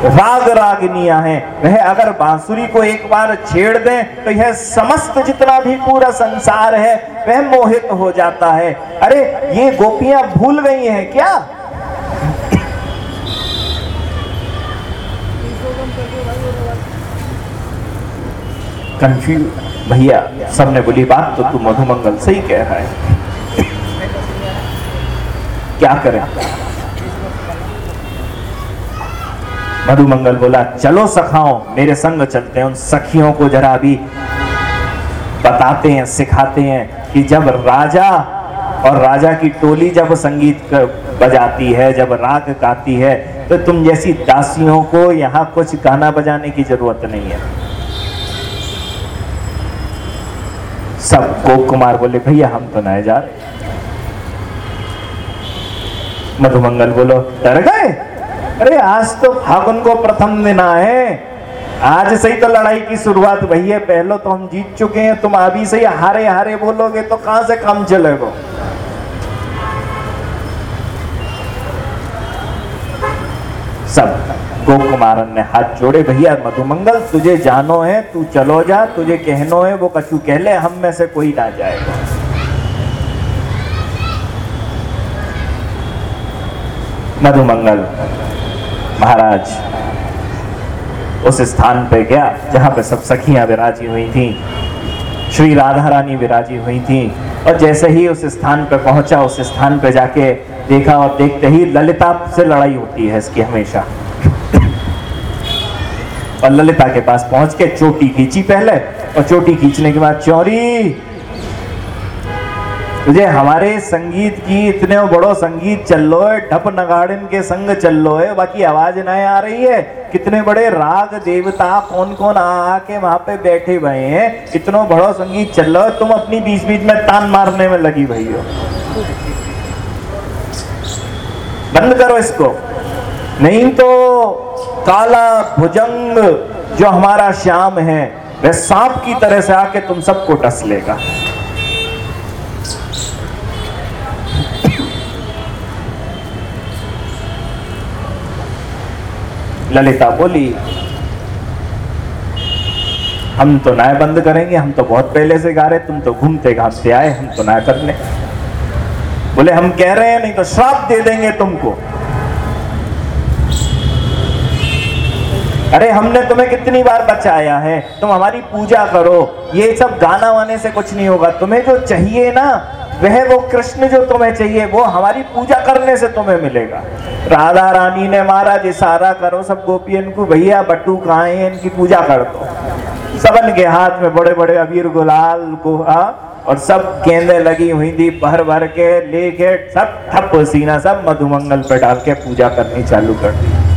राग रागनियाँ हैं। वह अगर बांसुरी को एक बार छेड़ दें तो यह समस्त जितना भी पूरा संसार है, वह मोहित हो जाता है। अरे, ये गोपियाँ भूल गई हैं क्या? कंफ्यूज भैया, सबने बोली, बात तो तू मधुमंगल सही कह रहा है। क्या करें? मधुमंगल बोला, चलो सखाओ, मेरे संग चलते हैं, उन सखियों को जरा भी बताते हैं, सिखाते हैं कि जब राजा और राजा की टोली जब संगीत बजाती है, जब राग गाती है तो तुम जैसी दासियों को यहाँ कुछ गाना बजाने की ज़रूरत नहीं है। सब गोप कुमार बोले, भैया, हम तो नए जा रहे मधुमंगल बोलो, डर गए? अरे आज तो फागुन को प्रथम दिन है। आज से ही तो लड़ाई की शुरुआत वही है। पहले तो हम जीत चुके हैं, तुम अभी से ही हारे हारे बोलोगे तो कहाँ से काम चलेगा सब गोप कुमारन ने हाथ जोड़े, भैया, मधुमंगल, तुझे जानो है, तू चलो जा, तुझे कहनो है, वो कछु कह ले, हम में से कोई ना जाएगा मधुमंगल महाराज, उस स्थान पे गया जहाँ पे सब सखियाँ विराजी हुई थी। श्री राधा रानी विराजी हुई थी और जैसे ही उस स्थान पर पहुँचा, उस स्थान पर जाके देखा और देखते ही ललिता से लड़ाई होती है इसकी हमेशा। और ललिता के पास पहुँच के चोटी खींची पहले और चोटी खींचने के बाद, चौरी तुझे हमारे संगीत की इतने बड़ो संगीत चल लो है, ढप नगाड़न के संग चल लो है, बाकी आवाज़ नहीं आ रही है। कितने बड़े राग देवता कौन कौन आके वहाँ पे बैठे हुए हैं? इतना बड़ो संगीत चल है, तुम अपनी बीच बीच में तान मारने में लगी हुई हो। बंद करो इसको। नहीं तो काला भुजंग जो हमारा श्याम है, वह सांप की तरह से आके तुम सबको टस लेगा। ललिता बोली, हम तो नए बंद करेंगे, हम तो बहुत पहले से गा रहे, तुम तो घूमते घामते आए, हम तो नया कर ले बोले, हम कह रहे हैं, नहीं तो श्राप दे देंगे तुमको। अरे, हमने तुम्हें कितनी बार बचाया है, तुम हमारी पूजा करो, ये सब गाना वाने से कुछ नहीं होगा, तुम्हें जो चाहिए ना वह वो कृष्ण जो तुम्हें चाहिए वो हमारी पूजा करने से तुम्हें मिलेगा। राधा रानी ने महाराज इशारा करो सब गोपियन को भैया बट्टू कहा इनकी पूजा कर दो। सबन के हाथ में बड़े बड़े अबीर गुलाल आ, और सब गेंदे लगी हुई थी भर भर के लेके सब ठप सीना सब मधुमंगल पे डाल के पूजा करनी चालू कर दी।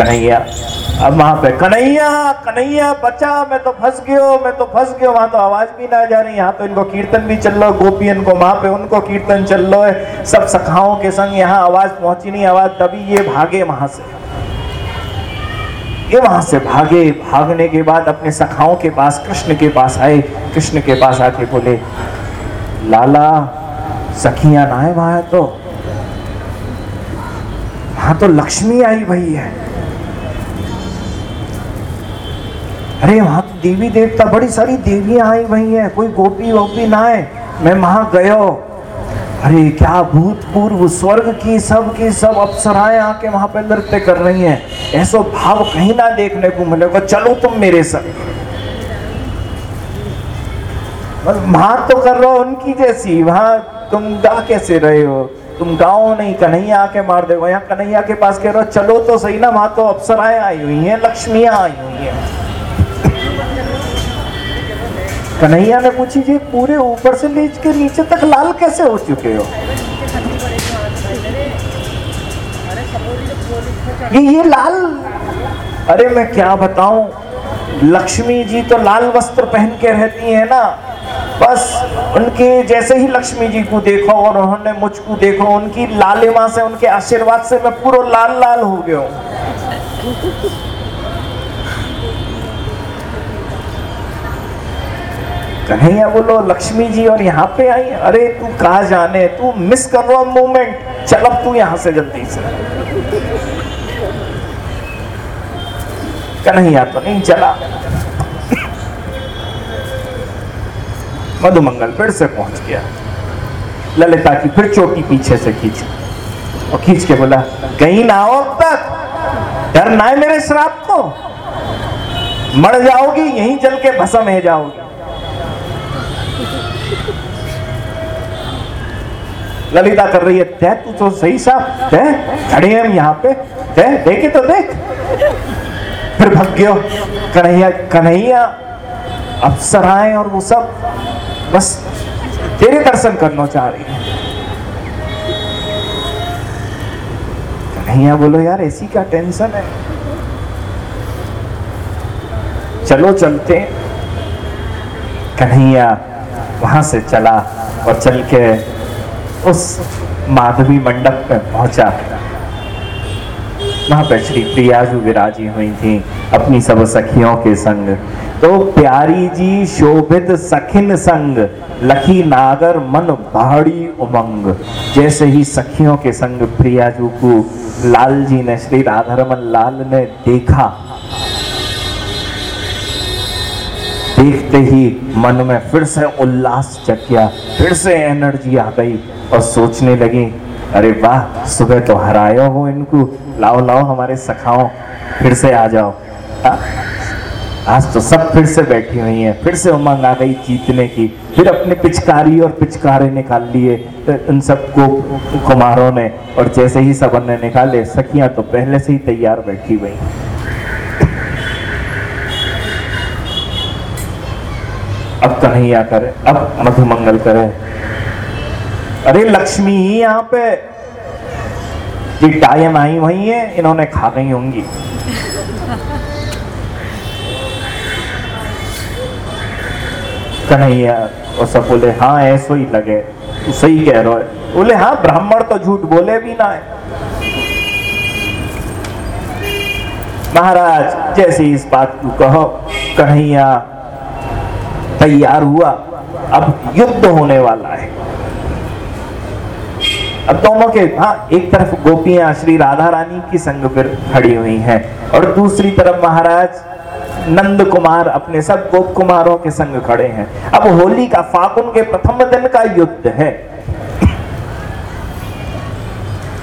कन्हैया। अब वहाँ पे, कन्हैया कन्हैया, बचा, मैं तो फंस गयो मैं तो फंस गयो वहाँ तो आवाज़ भी ना जा रही, यहाँ तो इनको कीर्तन भी चल लो गोपियन को वहाँ पे उनको कीर्तन चल लो है। सब सखाओं के संग यहाँ आवाज़ पहुँची नहीं, आवाज़ तभी ये भागे वहाँ से। ये वहाँ से भागे। भागने के बाद अपने सखाओं के पास, कृष्ण के पास आए। कृष्ण के पास आके बोले, लाला, सखियाँ ना है वहाँ तो? वहाँ तो लक्ष्मी आई भई है। अरे वहाँ तो देवी देवता, बड़ी सारी देवियाँ आई हुई हैं, कोई गोपी वोपी ना है मैं वहाँ गयो। अरे क्या भूतपूर्व स्वर्ग की सब की सब अप्सराएँ आके वहाँ पे नृत्य कर रही हैं। ऐसा भाव कहीं ना देखने को मिलेगा। चलो तुम मेरे संग वहाँ तो कर रहे हो उनकी जैसी। वहाँ तुम गा कैसे रहे हो? तुम गाओ नहीं, कन्हैया आके मार दे। यहाँ कन्हैया के पास कह रहे हो, चलो तो सही ना, वहाँ तो अप्सराएँ आई हुई हैं, लक्ष्मियाँ आई हुई हैं। कन्हैया ने पूछी जी पूरे ऊपर से लीच के नीचे तक लाल कैसे हो चुके हो? ये ये लाल, अरे मैं क्या बताऊँ? लक्ष्मी जी तो लाल वस्त्र पहन के रहती है ना। बस उनके जैसे ही लक्ष्मी जी को देखो और उन्होंने मुझको देखो, उनकी लालिमा से, उनके आशीर्वाद से मैं पूरा लाल लाल हो गया हूँ। कन्हैया बोलो, लक्ष्मी जी और यहाँ पे आई? अरे, तू कहा जाने? तू मिस कर रहा मूवमेंट चल अब तू यहाँ से जल्दी से. कन्हैया तो नहीं चला। मधुमंगल फिर से पहुँच गया। ललिता की फिर चोटी पीछे से खींच और खींच के बोला कहीं ना हो तक। डर ना है मेरे श्राप को। मर जाओगी, यहीं जल के भसम है जाओगी। ललिता कर रही है तय तू तो सही साहब तय खड़े हम यहाँ पे तय देखे तो देख। फिर भग गयो कन्हैया कन्हैया अफसराएँ और वो सब, बस, तेरे दर्शन करना चाह रही है। कन्हैया बोलो, यार, ऐसी क्या टेंशन है? चलो, चलते कन्हैया वहाँ से चला और चल के उस माधवी मंडप पे पहुँचा। वहाँ पर श्री प्रियाजू विराजी हुई थी अपनी सब सखियों के संग। तो प्यारी जी शोभित सखिन संग, लखी नागर मन बाड़ी उमंग। जैसे ही सखियों के संग प्रियाजू को लाल जी ने, श्री राधारमन लाल ने देखा देखते ही मन में फिर से उल्लास जग फिर से एनर्जी आ गई और सोचने लगी, अरे वाह, सुबह तो हरायो हो इनको। लाओ लाओ हमारे सखाओ, फिर से आ जाओ। आ? आज तो सब फिर से बैठी हुई हैं, फिर से उमंग आ गई जीतने की। फिर अपने पिचकारी और पिचकारे निकाल लिए इन सबको कुमारों ने, और जैसे ही सबन ने निकाले, सखियाँ तो पहले से ही तैयार बैठी हुई। अब कन्हैया करे, अब मधुमंगल करे। अरे लक्ष्मी ही यहाँ पे। टाइम आई वही है, इन्होंने खा गई होंगी। कन्हैया और सब बोले हाँ ऐसो ही लगे। तू सही कह रहे हो। बोले हाँ ब्राह्मण तो झूठ बोले भी ना है। महाराज, जैसे इस बात को कहो कन्हैया तैयार हुआ, अब युद्ध होने वाला है। अब दोनों के हाँ एक तरफ़ गोपियाँ श्री राधा रानी की संग फिर खड़ी हुई हैं और दूसरी तरफ़ महाराज नंद कुमार अपने सब गोप कुमारों के संग खड़े हैं। अब होली का फागुन के प्रथम दिन का युद्ध है।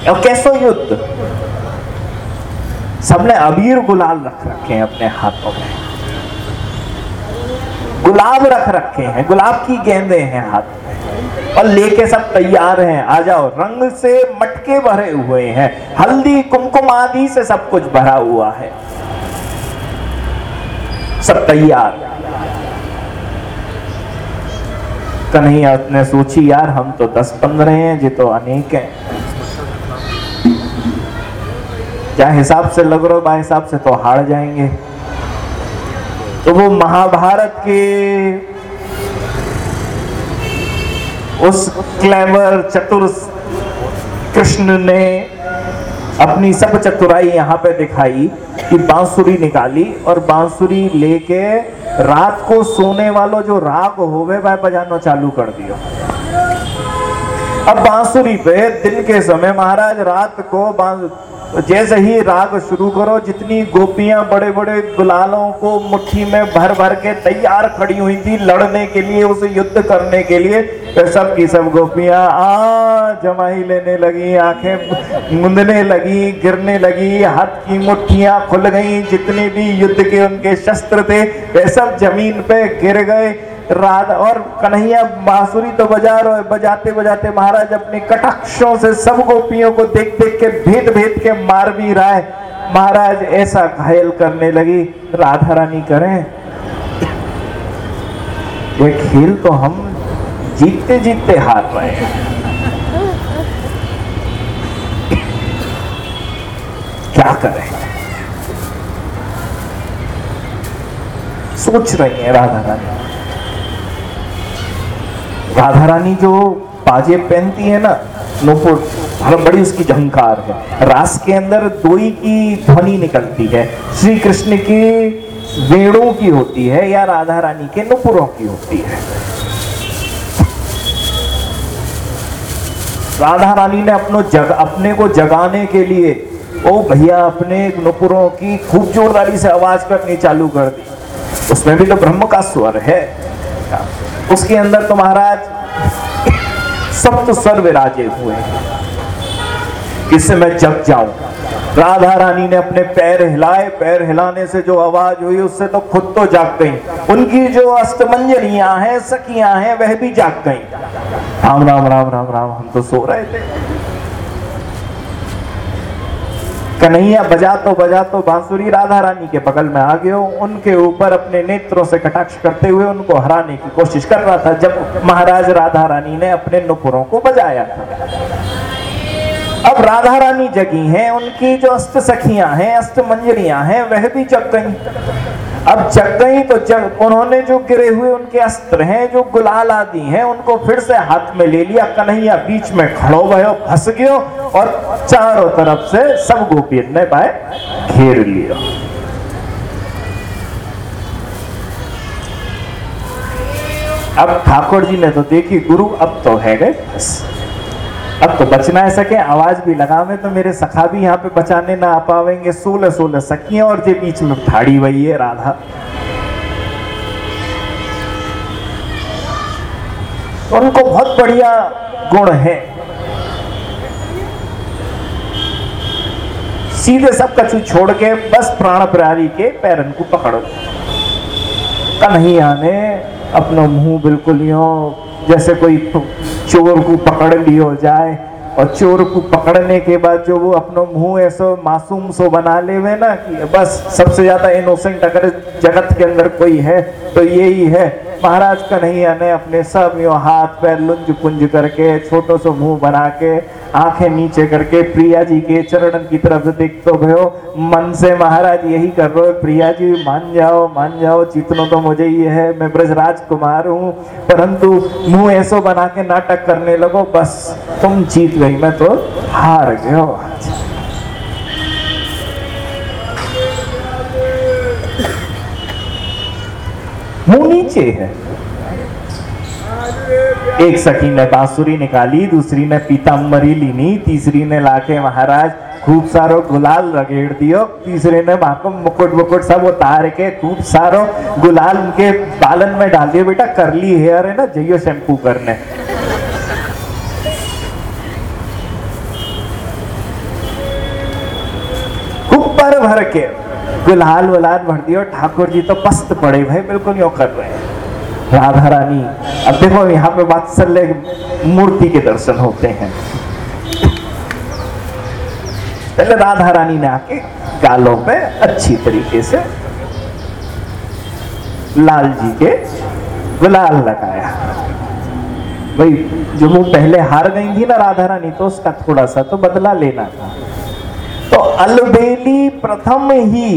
और कैसो युद्ध? सबने अबीर गुलाल रख रखे हैं अपने हाथों में। गुलाब रख रखे हैं, गुलाब की गेंदे हैं हाथ और लेके सब तैयार हैं। आ जाओ, रंग से मटके भरे हुए हैं, हल्दी, कुमकुम आदि से सब कुछ भरा हुआ है। सब तैयार। कन्हैया ने सोची, यार, हम तो दस पंद्रह हैं जी तो अनेक हैं। क्या हिसाब से लग रहा बा हिसाब से तो हार जाएँगे। तो वो महाभारत के उस क्लेवर चतुर कृष्ण ने अपनी सब चतुराई यहाँ पे दिखाई कि बांसुरी निकाली और बांसुरी लेके रात को सोने वालों जो राग होवे, वह बजाना चालू कर दिया। अब बांसुरी पे दिन के समय महाराज रात को तो जैसे ही राग शुरू करो, जितनी गोपियाँ बड़े बड़े गुलालों को मुट्ठी में भर भर के तैयार खड़ी हुई थी लड़ने के लिए, उस युद्ध करने के लिए तो सब की सब गोपियाँ आ जमाई लेने लगी, आँखें मुंदने लगी, गिरने लगी, हाथ की मुट्ठियाँ खुल गई, जितने भी युद्ध के उनके शस्त्र थे, वे सब ज़मीन पे गिर गए। राधा और कन्हैया बांसुरी तो बजा रहे बजाते बजाते महाराज अपने कटाक्षों से सब गोपियों को देख देख के, भेद भेद के मार भी रहा है महाराज ऐसा घायल करने लगी, राधा रानी करें। ये खेल तो हम जीतते जीतते हार रहे हैं। क्या करें? सोच रही है राधा रानी। राधा रानी जो पाजे पहनती है ना, नोपुर बहुत बड़ी उसकी झंकार है। रास के अंदर दोई की ध्वनि निकलती है। श्री कृष्ण की वेणों की होती है या राधा रानी के नुपुरों की होती है। राधा रानी ने अपनो जग, अपने को जगाने के लिए, ओ भैया, अपने नुपुरों की खूब जोरदारी से आवाज़ करनी चालू कर दी। उसमें भी तो ब्रह्म का स्वर है। उसके अंदर तो महाराज सप्त सर्व राजे हुए इससे मैं जग जाऊँ। राधा रानी ने अपने पैर हिलाए। पैर हिलाने से जो आवाज़ हुई, उससे तो खुद तो जाग गई। उनकी जो अस्तमंजलियाँ हैं, सखियाँ हैं, वह भी जाग गई। राम राम राम राम राम, हम तो सो रहे थे। कन्हैया बजा तो बजा तो बांसुरी, राधा रानी के बगल में आ गयो उनके ऊपर अपने नेत्रों से कटाक्ष करते हुए उनको हराने की कोशिश कर रहा था, जब महाराज राधा रानी ने अपने नुपुरों को बजाया था। अब राधा रानी जगी हैं, उनकी जो अष्ट सखियाँ हैं अष्ट मंजरियाँ हैं, वह भी जग गई। अब जग गई तो जग, उन्होंने जो गिरे हुए उनके अस्त्र हैं, जो गुलाल आदि हैं, उनको फिर से हाथ में ले लिया, कन्हैया बीच में खड़ो भयो, फंस गयो और चारों तरफ़ से सब गोपी ने भाई घेर लिया। अब ठाकुर जी ने तो देखी, गुरु अब तो है गए अब तो बचना है सके, आवाज़ भी लगावे तो मेरे सखा भी यहाँ पे बचाने ना आ पावेंगे। सोलह सोलह सखियाँ और जे बीच में ठाड़ी हुई है, राधा। उनको बहुत बढ़िया गुण है। सीधे सब कछु छोड़ के, बस प्राण प्यारी के पैरन को पकड़ो। कन्हैया ने अपना मुँह बिल्कुल यो जैसे कोई चोर को पकड़ लियो जाए और चोर को पकड़ने के बाद जो वो अपना मुँह ऐसो मासूम सो बना ले ना कि बस सबसे ज़्यादा इनोसेंट अगर जगत के अंदर कोई है तो यही है। महाराज का कन्हैया ने अपने सब यो हाथ पैर लुंज पुंज करके, छोटो सो मुँह बना के आँखें नीचे करके, प्रिया जी के चरण की तरफ़ देख तो भयो, मन से महाराज यही कर रहे हो, प्रिया जी, मान जाओ मान जाओ चितनो तो मुझे ये है, मैं ब्रजराज कुमार हूँ, परंतु मुँह ऐसो बना के नाटक करने लगो, बस, तुम जीत गई, मैं तो हार गयो मुँह नीचे है। एक सखी ने बांसुरी निकाली, दूसरी ने पीताम्बरी लीनी, तीसरी ने लाके महाराज खूब सारो गुलाल रगेड़ दियो, तीसरे ने बाको मुकुट मुकुट सब उतार के खूब सारो गुलाल उनके बालन में डाल दियो, बेटा करली हेयर है ना, जइयो शैम्पू करने। खूब भर भर के गुलाल वलाल भर दियो ठाकुर जी तो पस्त पड़े भाई, बिल्कुल यो कर रहे हैं। राधा रानी, अब देखो यहाँ पे वात्सल्य मूर्ति के दर्शन होते हैं। पहले राधा रानी ने आके गालों पे अच्छी तरीके से लाल जी के गुलाल लगाया। भाई, जो वो पहले हार गई थी ना राधा रानी तो उसका थोड़ा सा तो बदला लेना था। तो अलबेली प्रथम ही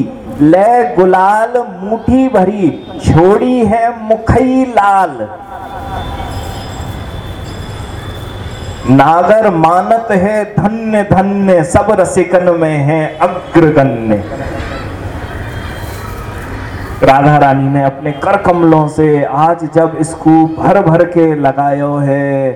ले गुलाल मुठी भरी, छोड़ी है मुखई लाल। नागर मानत है धन्य धन्य, सब रसिकन में है अग्रगण्य। राधा रानी ने अपने कर कमलों से आज जब इसको भर भर के लगायो है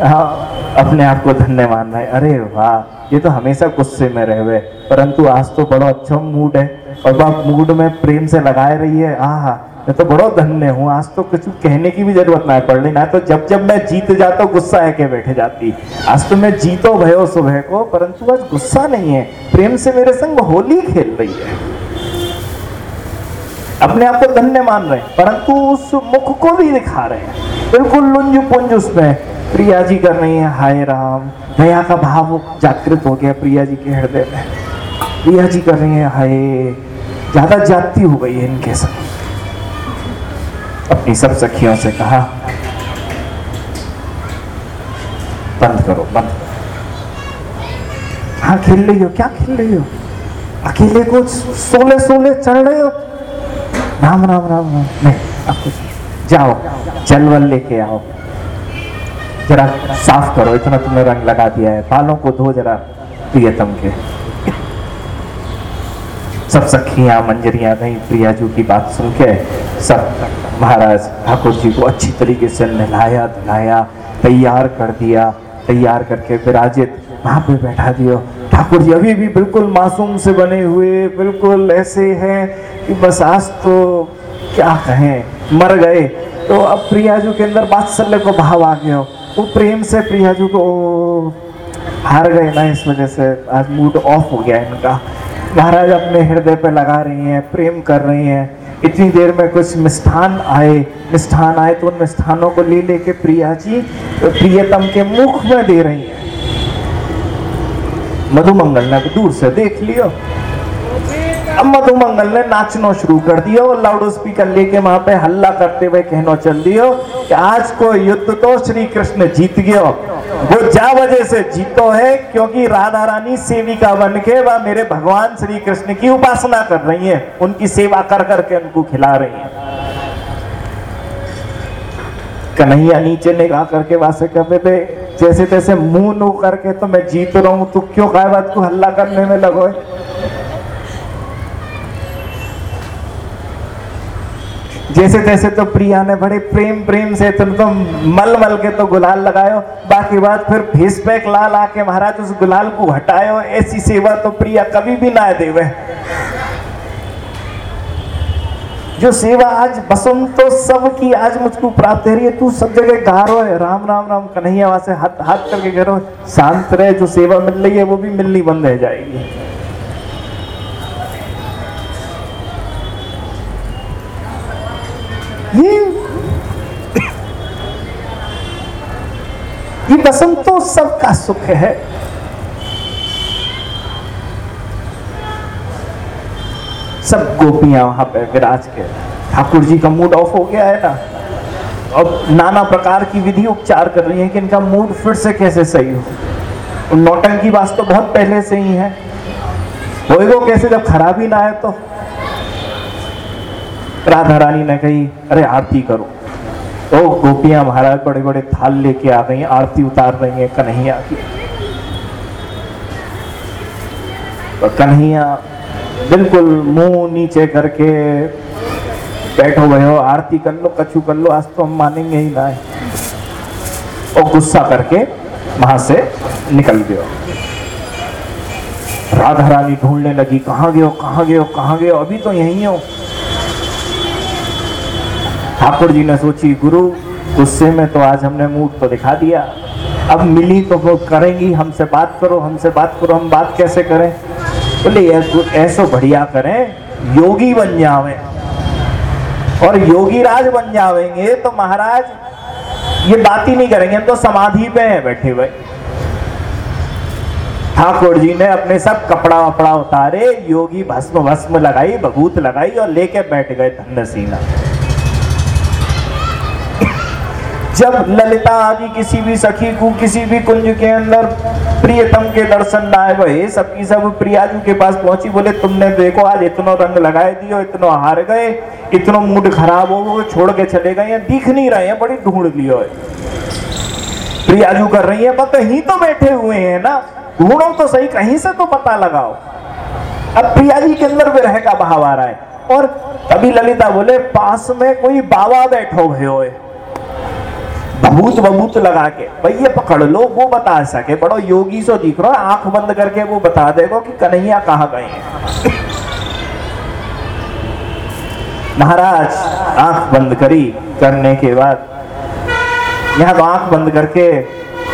हाँ, अपने आप को धन्य मान रहे अरे वाह ये तो हमेशा गुस्से में रहे हुए। परंतु आज तो बड़ा अच्छा मूड है। और बाप मूड में प्रेम से लगाए रही है आहा मैं तो बड़ो धन्य हूँ। आज तो कुछ कहने की भी ज़रूरत ना पड़ रही। ना तो जब जब मैं जीत जाता गुस्सा है के बैठे जाती। आज तो मैं जीतो भयो सुबह को परंतु आज गुस्सा नहीं है। प्रेम से मेरे संग होली खेल रही है। अपने आप को धन्य मान रहे हैं। परंतु उस मुख को भी दिखा रहे हैं। बिल्कुल लुंज पुंज उसमें। प्रिया जी कर रही है। हाय राम। दया का भाव जागृत हो गया प्रिया जी के हृदय में। प्रिया जी कर रही है। हाय। ज़्यादा जाति हो गई है इनके संग अपनी सब सखियों से कहा, बंद करो बंद करो। हाँ खेल रही हो? क्या खेल रही हो? अकेले को सोले सोले चढ़ रहे हो? राम राम राम राम, नहीं, अब कुछ जाओ, जल वल लेके आओ। जरा साफ़ करो, इतना तुमने रंग लगा दिया है। बालों को धो जरा, प्रियतम के। सब सखियाँ, मंजरियाँ, नहीं प्रिया प्रियाजू की बात सुन के सब महाराज ठाकुर जी को अच्छी तरीके से नहलाया, धुलाया, तैयार कर दिया, तैयार करके विराजित वहाँ पे बैठा दियो। ठाकुर जी अभी भी बिल्कुल मासूम से बने हुए, बिल्कुल ऐसे हैं कि बस आज तो क्या कहें, मर गए। तो अब प्रिया प्रियाजू के अंदर बात्सल्य को भाव आ गया। वो प्रेम से प्रियाजू को हार गए ना, इस वजह से आज मूड ऑफ़ हो गया इनका। महाराज अपने हृदय पे लगा रही हैं, प्रेम कर रही हैं। इतनी देर में कुछ मिष्ठान आए मिष्ठान आए तो उन मिष्ठानों को ले लेके प्रिया जी प्रियतम के मुख में दे रही हैं। मधुमंगल ने दूर से देख लियो। अब मधुमंगल ने नाचना शुरू कर दिया और लाउड स्पीकर लेके वहाँ पे हल्ला करते हुए कहना, चल दियो। आज को युद्ध तो श्री कृष्ण जीत गयो वो जा वजह से जीतो है क्योंकि राधा रानी सेविका बन के वह मेरे भगवान श्री कृष्ण की उपासना कर रही है। उनकी सेवा कर करके उनको खिला रही है। कन्हैया नीचे निगाह करके वासे कहते थे जैसे तैसे मुँह नो करके तो मैं जीत रहा हूँ, तू क्यों काय बात को हल्ला करने में लगो जैसे तैसे तो प्रिया ने बड़े प्रेम प्रेम से तुम तो मल मल के तो गुलाल लगायो। बाकी बात फिर फेस पैक ला ला के महाराज उस गुलाल को हटायो। ऐसी सेवा तो प्रिया कभी भी ना देवे। जो सेवा आज बसंतो सब की आज मुझको प्राप्त हो है। तू सब जगह गा रो है। राम राम राम कन्हैया वहाँ से हाथ हाथ करके कह रहे शांत रहे। जो सेवा मिल रही है वो भी मिलनी बंद रह जाएगी। ये ये बसंतोत्सव का सुख है। सब गोपियाँ वहाँ पे विराज के। ठाकुर जी का मूड ऑफ़ हो गया है ना। अब नाना प्रकार की विधि उपचार कर रही है कि इनका मूड फिर से कैसे सही हो। नौटंकी बात तो बहुत पहले से ही है। होएगो कैसे जब खराब ना आए तो राधा रानी ने कही, अरे, आरती करो। तो गोपियाँ, महाराज, बड़े बड़े थाल लेके आ गई, आरती उतार रही है, कन्हैया की। तो कन्हैया बिल्कुल मुँह नीचे करके बैठो गए हो, आरती कर लो, कछु कर लो, आज तो हम मानेंगे ही ना। और गुस्सा करके वहाँ से निकल गयो राधा रानी ढूँढने लगी, कहाँ हो कहाँ हो कहाँ हो? अभी तो यही हो। ठाकुर जी ने सोची, गुरु, गुस्से में तो आज हमने मूड तो दिखा दिया। अब मिली तो वो करेंगी, हमसे बात करो, हमसे बात करो, हम बात कैसे करें? बोले ऐसो बढ़िया करें, योगी बन जावे। और योगी राज बन जावेंगे तो महाराज, ये बात ही नहीं करेंगे, हम तो समाधि पे हैं बैठे हुए। ठाकुर जी ने अपने सब कपड़ा वपड़ा उतारे, योगी भस्म भस्म लगाई बभूत लगाई और लेके बैठ गए धन्य जब ललिता आदि किसी भी सखी को किसी भी कुंज के अंदर प्रियतम के दर्शन लाए वही सबकी सब, प्रियाजू के पास पहुँची, बोले, तुमने देखो, आज इतना रंग लगाए दियो इतना हार गए, इतना मूड खराब हो गए, छोड़ के चले गए हैं, दिख नहीं रहे हैं, बड़ी ढूंढ लियो है। प्रियाजू कर रही है पर कहीं तो बैठे हुए हैं ना ढूंढो तो सही, कहीं से तो पता लगाओ। अब प्रिया जी के अंदर विरह का भाव आ रहा है। और तभी ललिता बोले, पास में कोई बाबा बैठो हुए भूत बबूत लगा के भैया पकड़ लो, वो बता सके। बड़ो योगी सो दिख रहा है, आँख बंद करके वो बता देगा कि कन्हैया कहाँ गए हैं। महाराज, आँख बंद करी, करने के बाद। यहाँ तो आँख बंद करके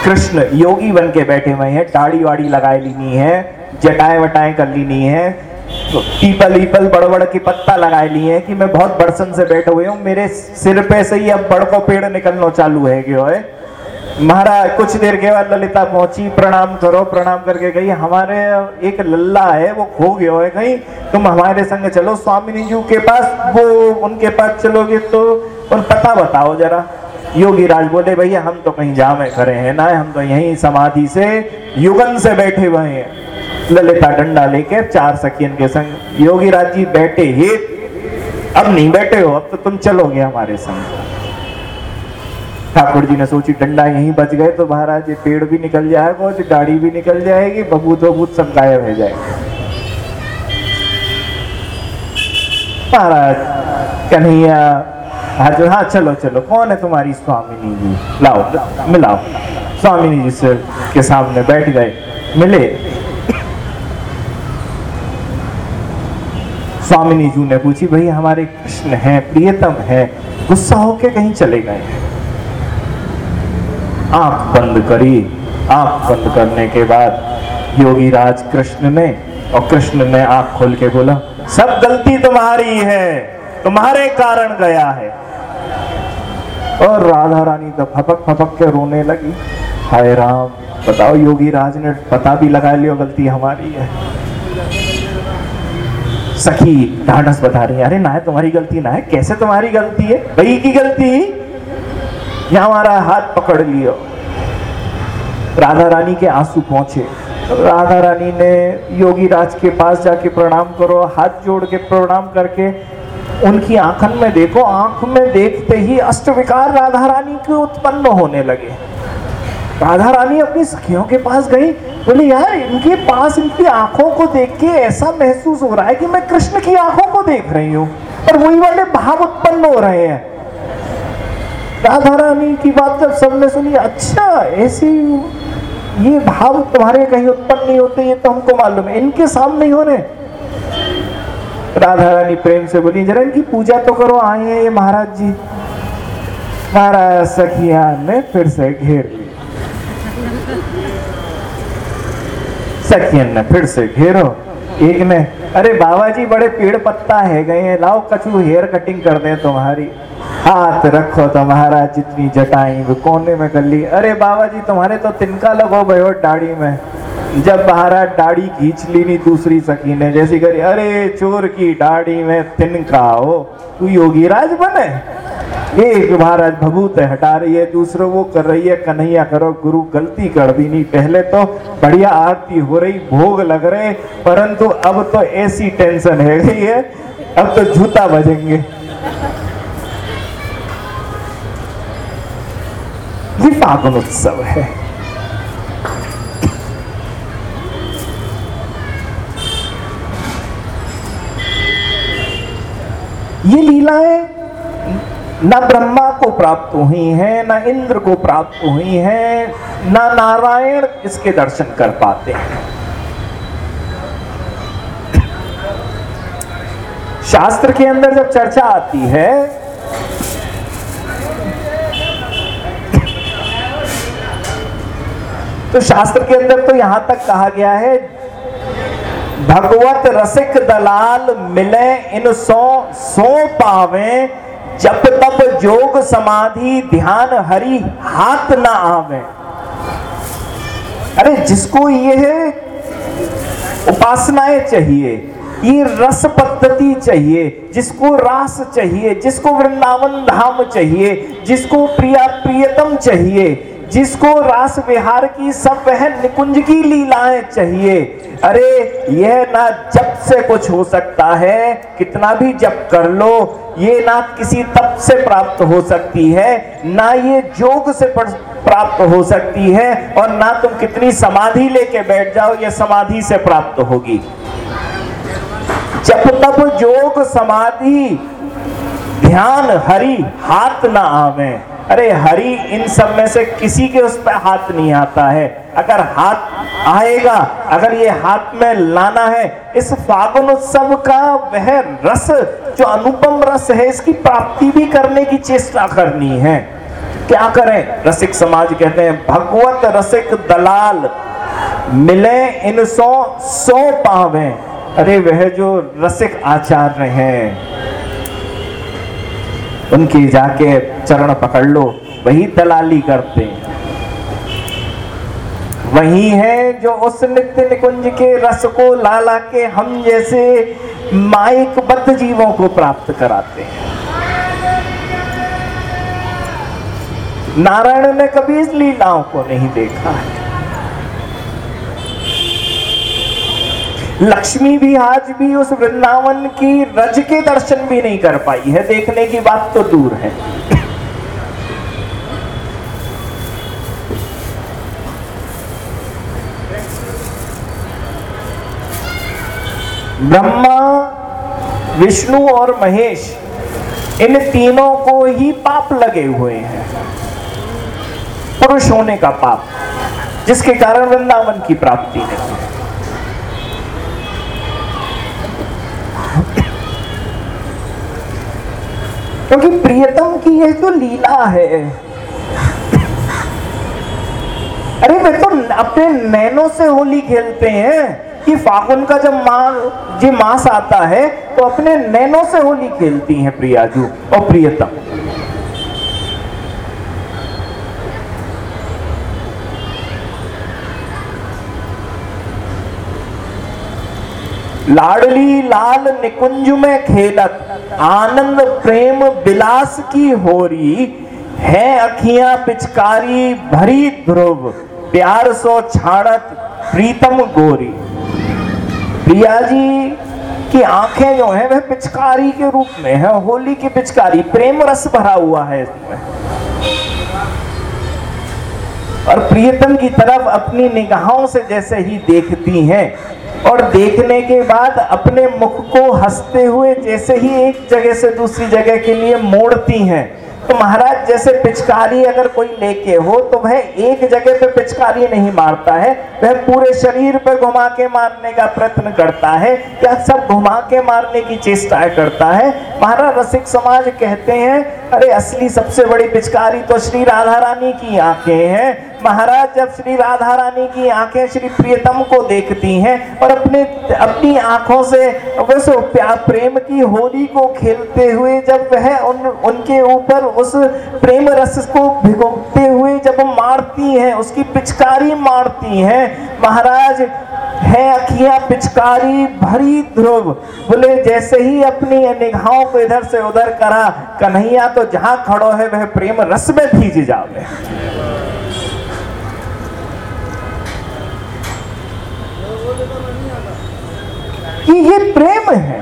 कृष्ण योगी बन के बैठे हुए हैं टाड़ी वाड़ी लगाए लीनी है, जटाए वटाएँ कर लीनी है। पीपल ईपल बड़ की पत्ता लगाए लिए कि मैं बहुत बरसन से बैठे हुए हूँ, मेरे सिर पे से ही अब बड़ को पेड़ निकलना चालू है, क्यों है? महाराज, कुछ देर के बाद ललिता पहुँची, प्रणाम करो, प्रणाम करके गई, हमारे एक लल्ला है, वो खो गया है कहीं, तुम हमारे संग चलो, स्वामी जी के पास, वो उनके पास चलोगे तो उन पता बताओ जरा। योगी राज बोले, भैया, हम तो कहीं जामे खड़े हैं ना, हम तो यहीं समाधि से युगन से बैठे हुए हैं। ललिता डंडा लेके चार सखियन के संग, योगी राज जी, बैठे ही। अब नहीं बैठे हो, अब तो तुम चलोगे हमारे संग। ठाकुर जी ने सोची, डंडा यहीं बच गए तो महाराज ये पेड़ भी निकल जाएगा, और गाड़ी भी निकल जाएगी बबूत बबूत सब गायब हो जाएगा। महाराज, कन्हैया हाँ हाँ चलो चलो। कौन है तुम्हारी स्वामिनी जी? लाओ, मिलाओ। स्वामिनी जी से के सामने बैठ गए। मिले? स्वामिनी जू ने पूछी, भाई, हमारे कृष्ण हैं, प्रियतम है, गुस्सा होके कहीं चले गए? आँख बंद करी। आँख बंद करने के बाद योगी राज कृष्ण ने और कृष्ण ने आँख खोल के बोला, सब गलती तुम्हारी है, तुम्हारे कारण गया है। और राधा रानी तो फपक फपक के रोने लगी। हाय राम, बताओ योगी राज ने पता भी लगा लियो गलती हमारी है। सखी ढाढ़स बता रही है, अरे, ना है तुम्हारी गलती, ना है, कैसे तुम्हारी गलती है? भाई की गलती? यहाँ हमारा हाथ पकड़ लियो। राधा रानी के आँसू पहुँचे। राधा रानी ने योगी राज के पास जाके प्रणाम करो, हाथ जोड़ के प्रणाम करके उनकी आंखन में देखो, आँख में देखते ही अष्ट विकार राधा रानी के उत्पन्न होने लगे। राधा रानी अपनी सखियों के पास गई। बोले, यार, इनके पास इनकी आँखों को देख के ऐसा महसूस हो रहा है कि मैं कृष्ण की आँखों को देख रही हूँ और वही वाले भाव उत्पन्न हो रहे हैं। राधा रानी की बात जब सबने सुनी अच्छा ऐसी ये भाव तुम्हारे कहीं उत्पन्न नहीं होते, ये तो हमको मालूम है, इनके सामने ही हो रहे राधा रानी प्रेम से बोली, जरा इनकी पूजा तो करो, आए हैं ये महाराज जी। महाराज सखिया ने फिर से घेर लिया सखियन ने फिर से घेरो। एक ने अरे बाबा जी बड़े पेड़ पत्ता है, गए हैं। लाओ कछु हेयर कटिंग कर दे तुम्हारी। हाथ रखो तुम्हारा महाराज, जितनी जटाई, कोने में कर ली अरे बाबा जी तुम्हारे तो तिनका लगो भयो दाढ़ी में। जब महाराज दाढ़ी खींच ली दूसरी सखी ने, जैसी करी, अरे, चोर की दाढ़ी में तिनका हो तू योगी राज बने? एक महाराज भभूत हटा रही है, दूसरों वो कर रही है, कन्हैया करो, गुरु गलती कर दी नहीं, पहले तो बढ़िया आरती हो रही, भोग लग रहे, परंतु अब तो ऐसी टेंशन है गई है, अब तो जूता बजेंगे। ये फागुन उत्सव है। ये लीलाएँ न ब्रह्मा को प्राप्त हुई हैं, ना इंद्र को प्राप्त हुई हैं, ना नारायण इसके दर्शन कर पाते हैं। शास्त्र के अंदर जब चर्चा आती है तो शास्त्र के अंदर तो यहाँ तक कहा गया है भगवत रसिक दलाल मिले इन सो सो पावे जब तब जोग समाधि, ध्यान हरि हाथ ना आवे। अरे, जिसको ये उपासनाएँ चाहिए, ये रस पद्धति चाहिए, जिसको रास चाहिए, जिसको वृंदावन धाम चाहिए, जिसको प्रिया प्रियतम चाहिए जिसको रास विहार की सब वह निकुंज की लीलाएँ चाहिए। अरे, यह ना जप से कुछ हो सकता है, कितना भी जप कर लो, ये ना किसी तप से प्राप्त हो सकती है, ना ये जोग से प्राप्त हो सकती है, और ना तुम कितनी समाधि लेके बैठ जाओ, ये समाधि से प्राप्त होगी। जब तब जोग समाधि, ध्यान हरि, हाथ ना आवे। अरे हरि इन सब में से किसी के उस पर हाथ नहीं आता है। अगर हाथ आएगा, अगर ये हाथ में लाना है, इस फागुन उत्सव का वह रस, जो अनुपम रस है, इसकी प्राप्ति भी करने की चेष्टा करनी है। क्या करें? रसिक समाज कहते हैं, भगवत रसिक दलाल, मिले इन सो सौ पावे। अरे वह जो रसिक आचार्य हैं। उनकी जाके चरण पकड़ लो, वही दलाली करते हैं। वही है जो उस नित्य निकुंज के रस को ला ला के हम जैसे माइक बद्ध जीवों को प्राप्त कराते हैं। नारायण ने कभी इस लीलाओं को नहीं देखा है। लक्ष्मी भी आज भी उस वृंदावन की रज के दर्शन भी नहीं कर पाई है। देखने की बात तो दूर है। ब्रह्मा, विष्णु और महेश, इन तीनों को ही पाप लगे हुए हैं। पुरुष होने का पाप, जिसके कारण वृंदावन की प्राप्ति नहीं है। क्योंकि प्रियतम की ये जो लीला है, अरे वे तो अपने नैनों से होली खेलते हैं कि फागुन का जब माँ, जी मास आता है तो अपने नैनों से होली खेलती हैं प्रियाजू और प्रियतम। लाडली लाल निकुंज में खेलत आनंद प्रेम बिलास की होरी, है अखियाँ पिचकारी भरी ध्रुव, प्यार सो छाड़त प्रीतम गोरी। प्रिया जी की आँखें जो है, वह पिचकारी के रूप में है, होली की पिचकारी, प्रेम रस भरा हुआ है इसमें। और प्रियतम की तरफ़ अपनी निगाहों से जैसे ही देखती हैं और देखने के बाद अपने मुख को हँसते हुए जैसे ही एक जगह से दूसरी जगह के लिए मोड़ती हैं। तो महाराज, जैसे पिचकारी अगर कोई लेके हो तो वह एक जगह पे पिचकारी नहीं मारता है। वह पूरे शरीर पे घुमा के मारने का प्रयत्न करता है। या सब घुमा के मारने की चेष्टा करता है। महाराज, रसिक समाज कहते हैं, अरे, असली सबसे बड़ी पिचकारी तो श्री राधा रानी की आँखें हैं। महाराज जब श्री राधा रानी की आँखें श्री प्रियतम को देखती हैं और अपने, अपनी आँखों से बस प्यार प्रेम की होली को खेलते हुए जब वह उन, उनके ऊपर उस प्रेम रस को भिगोते हुए जब मारती हैं, उसकी पिचकारी मारती हैं, महाराज, है अखियाँ पिचकारी भरी ध्रुव। बोले, जैसे ही अपनी निगाहों को इधर से उधर करा, कन्हैया तो जहाँ खड़ो है, वह प्रेम रस में भीज जावे। कि ये प्रेम है।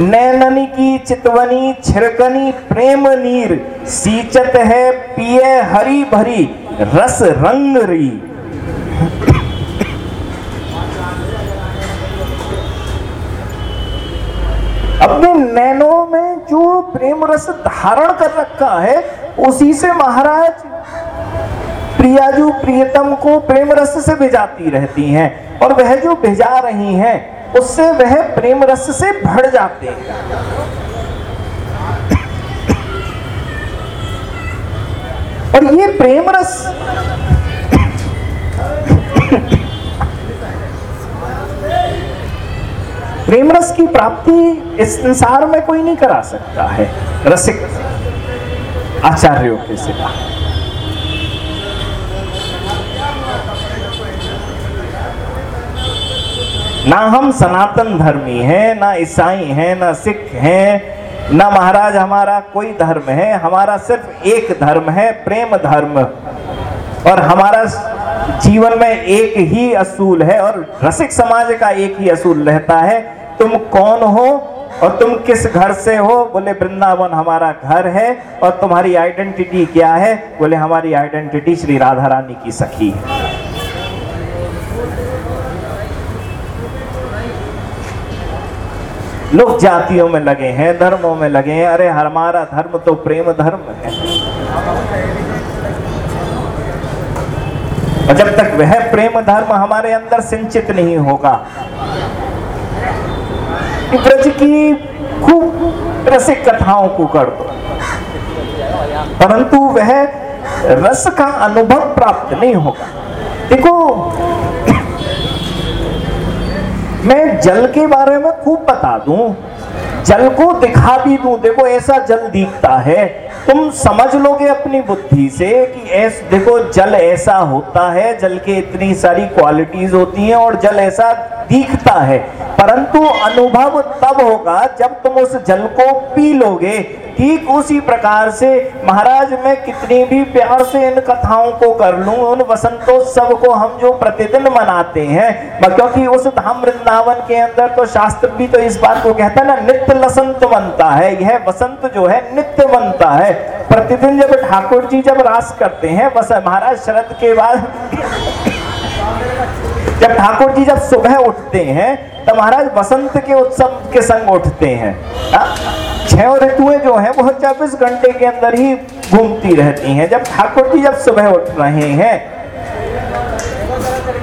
नैननी की चितवनी छिड़कनी प्रेम नीर, सींचत है, पिए हरी भरी, रस रंग री। अपने नैनों में जो प्रेम रस धारण कर रखा है, उसी से महाराज प्रियाजू प्रियतम को प्रेम रस से भिजाती रहती हैं और वह जो भिजा रही हैं, उससे वह प्रेम रस से भर जाते हैं। और ये प्रेम रस प्रेम रस की प्राप्ति इस संसार में कोई नहीं करा सकता है। रसिक आचार्यों के सिवा। ना हम सनातन धर्मी हैं, ना ईसाई हैं, ना सिख हैं, ना महाराज हमारा कोई धर्म है, हमारा सिर्फ़ एक धर्म है, प्रेम धर्म। और हमारा जीवन में एक ही असूल है और रसिक समाज का एक ही असूल रहता है। तुम कौन हो और तुम किस घर से हो? बोले, वृंदावन हमारा घर है और तुम्हारी आइडेंटिटी क्या है? बोले, हमारी आइडेंटिटी श्री राधा रानी की सखी। है लोग जातियों में लगे हैं, धर्मों में लगे हैं। अरे, हमारा धर्म तो प्रेम धर्म है। और जब तक वह प्रेम धर्म हमारे अंदर सिंचित नहीं होगा ब्रज की खूब रसिक कथाओं को कर दो। परंतु वह रस का अनुभव प्राप्त नहीं होगा। देखो मैं जल के बारे में खूब बता दूँ। जल को दिखा भी दूँ। देखो, ऐसा जल दिखता है। तुम समझ लोगे अपनी बुद्धि से कि ऐस, देखो, जल ऐसा होता है, जल के इतनी सारी क्वालिटीज होती हैं और जल ऐसा दिखता है। परंतु अनुभव तब होगा जब तुम उस जल को पी लोगे। ठीक उसी प्रकार से महाराज, मैं कितनी भी प्यार से इन कथाओं को कर लूँ, उन वसंतोत्सव को हम जो प्रतिदिन मनाते हैं क्योंकि उस धाम वृंदावन के अंदर तो शास्त्र भी तो इस बात को कहता है ना, नित्य लसंत बनता है। यह वसंत जो है नित्य बनता है। प्रतिदिन जब ठाकुर जी जब रास करते हैं, बस महाराज, शरद के बाद जब ठाकुर जी जब सुबह उठते हैं, तब महाराज बसंत के उत्सव के संग उठते हैं। हाँ? छह ऋतुएँ जो हैं वह चौबीस घंटे के अंदर ही घूमती रहती हैं। जब ठाकुर जी जब सुबह उठ रहे हैं,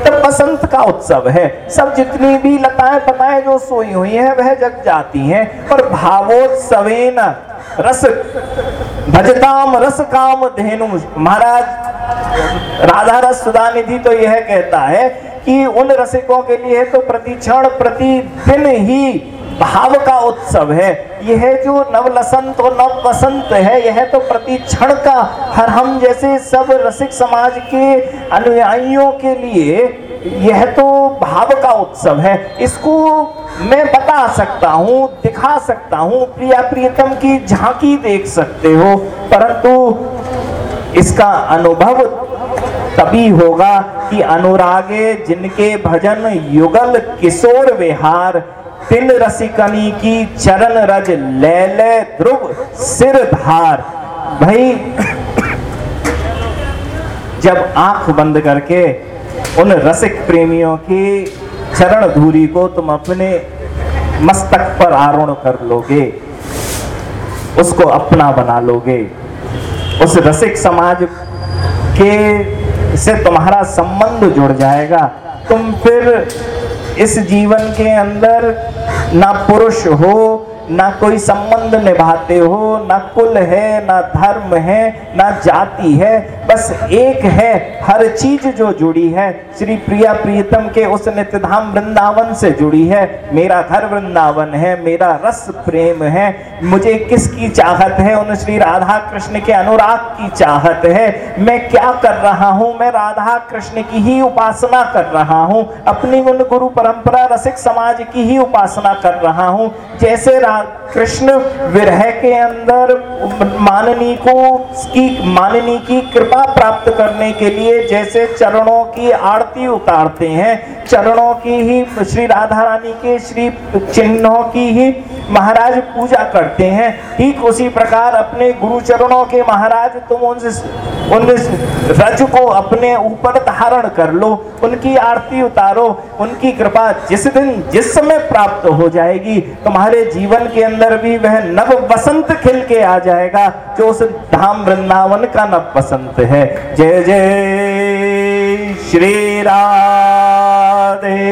तब बसंत का उत्सव है। सब जितनी भी लताएँ पताएँ जो सोई हुई हैं, वह जग जाती हैं। और भावोत्सवेन रस भजताम रस काम धेनु। महाराज, राधा रस सुधा निधि तो यह कहता है कि उन रसिकों के लिए तो प्रति क्षण प्रति प्रतिदिन ही भाव का उत्सव है। यह जो नव लसंत और नव वसंत है, यह तो प्रति क्षण का हर हम जैसे सब रसिक समाज के अनुयायियों के लिए यह तो भाव का उत्सव है। इसको मैं बता सकता हूँ, दिखा सकता हूँ, प्रिया प्रियतम की झांकी देख सकते हो, परंतु इसका अनुभव तभी होगा कि अनुरागे जिनके भजन युगल किशोर विहार तिल रसिकनी की चरण रज ले ध्रुव सिर धार। भाई, जब आँख बंद करके उन रसिक प्रेमियों की चरण धूरी को तुम अपने मस्तक पर आरूढ़ कर लोगे, उसको अपना बना लोगे, उस रसिक समाज के से तुम्हारा संबंध जुड़ जाएगा। तुम फिर इस जीवन के अंदर ना पुरुष हो, ना कोई संबंध निभाते हो, ना कुल है, ना धर्म है, ना जाति है बस एक है, हर चीज़ जो जुड़ी है, श्री प्रिया प्रियतम के उस नित्यधाम वृंदावन से जुड़ी है। मेरा घर वृंदावन है, मेरा रस प्रेम है, मुझे किसकी चाहत है? उन श्री राधा कृष्ण के अनुराग की चाहत है। मैं क्या कर रहा हूँ? मैं राधा कृष्ण की ही उपासना कर रहा हूँ। अपनी उन गुरु परंपरा रसिक समाज की ही उपासना कर रहा हूँ। जैसे कृष्ण विरह के अंदर माननी को, की माननी की कृपा प्राप्त करने के लिए जैसे चरणों की आरती उतारते हैं, चरणों की ही, श्री राधा रानी के श्री चिन्हों की ही महाराज पूजा करते हैं। ठीक उसी प्रकार अपने गुरु चरणों के महाराज, तुम उन उन रज को अपने ऊपर धारण कर लो, उनकी आरती उतारो, उनकी कृपा जिस दिन, जिस समय प्राप्त हो जाएगी, तुम्हारे जीवन के अंदर भी वह नव बसंत खिल के आ जाएगा, जो उस धाम वृंदावन का नव बसंत जय जय श्री राधे।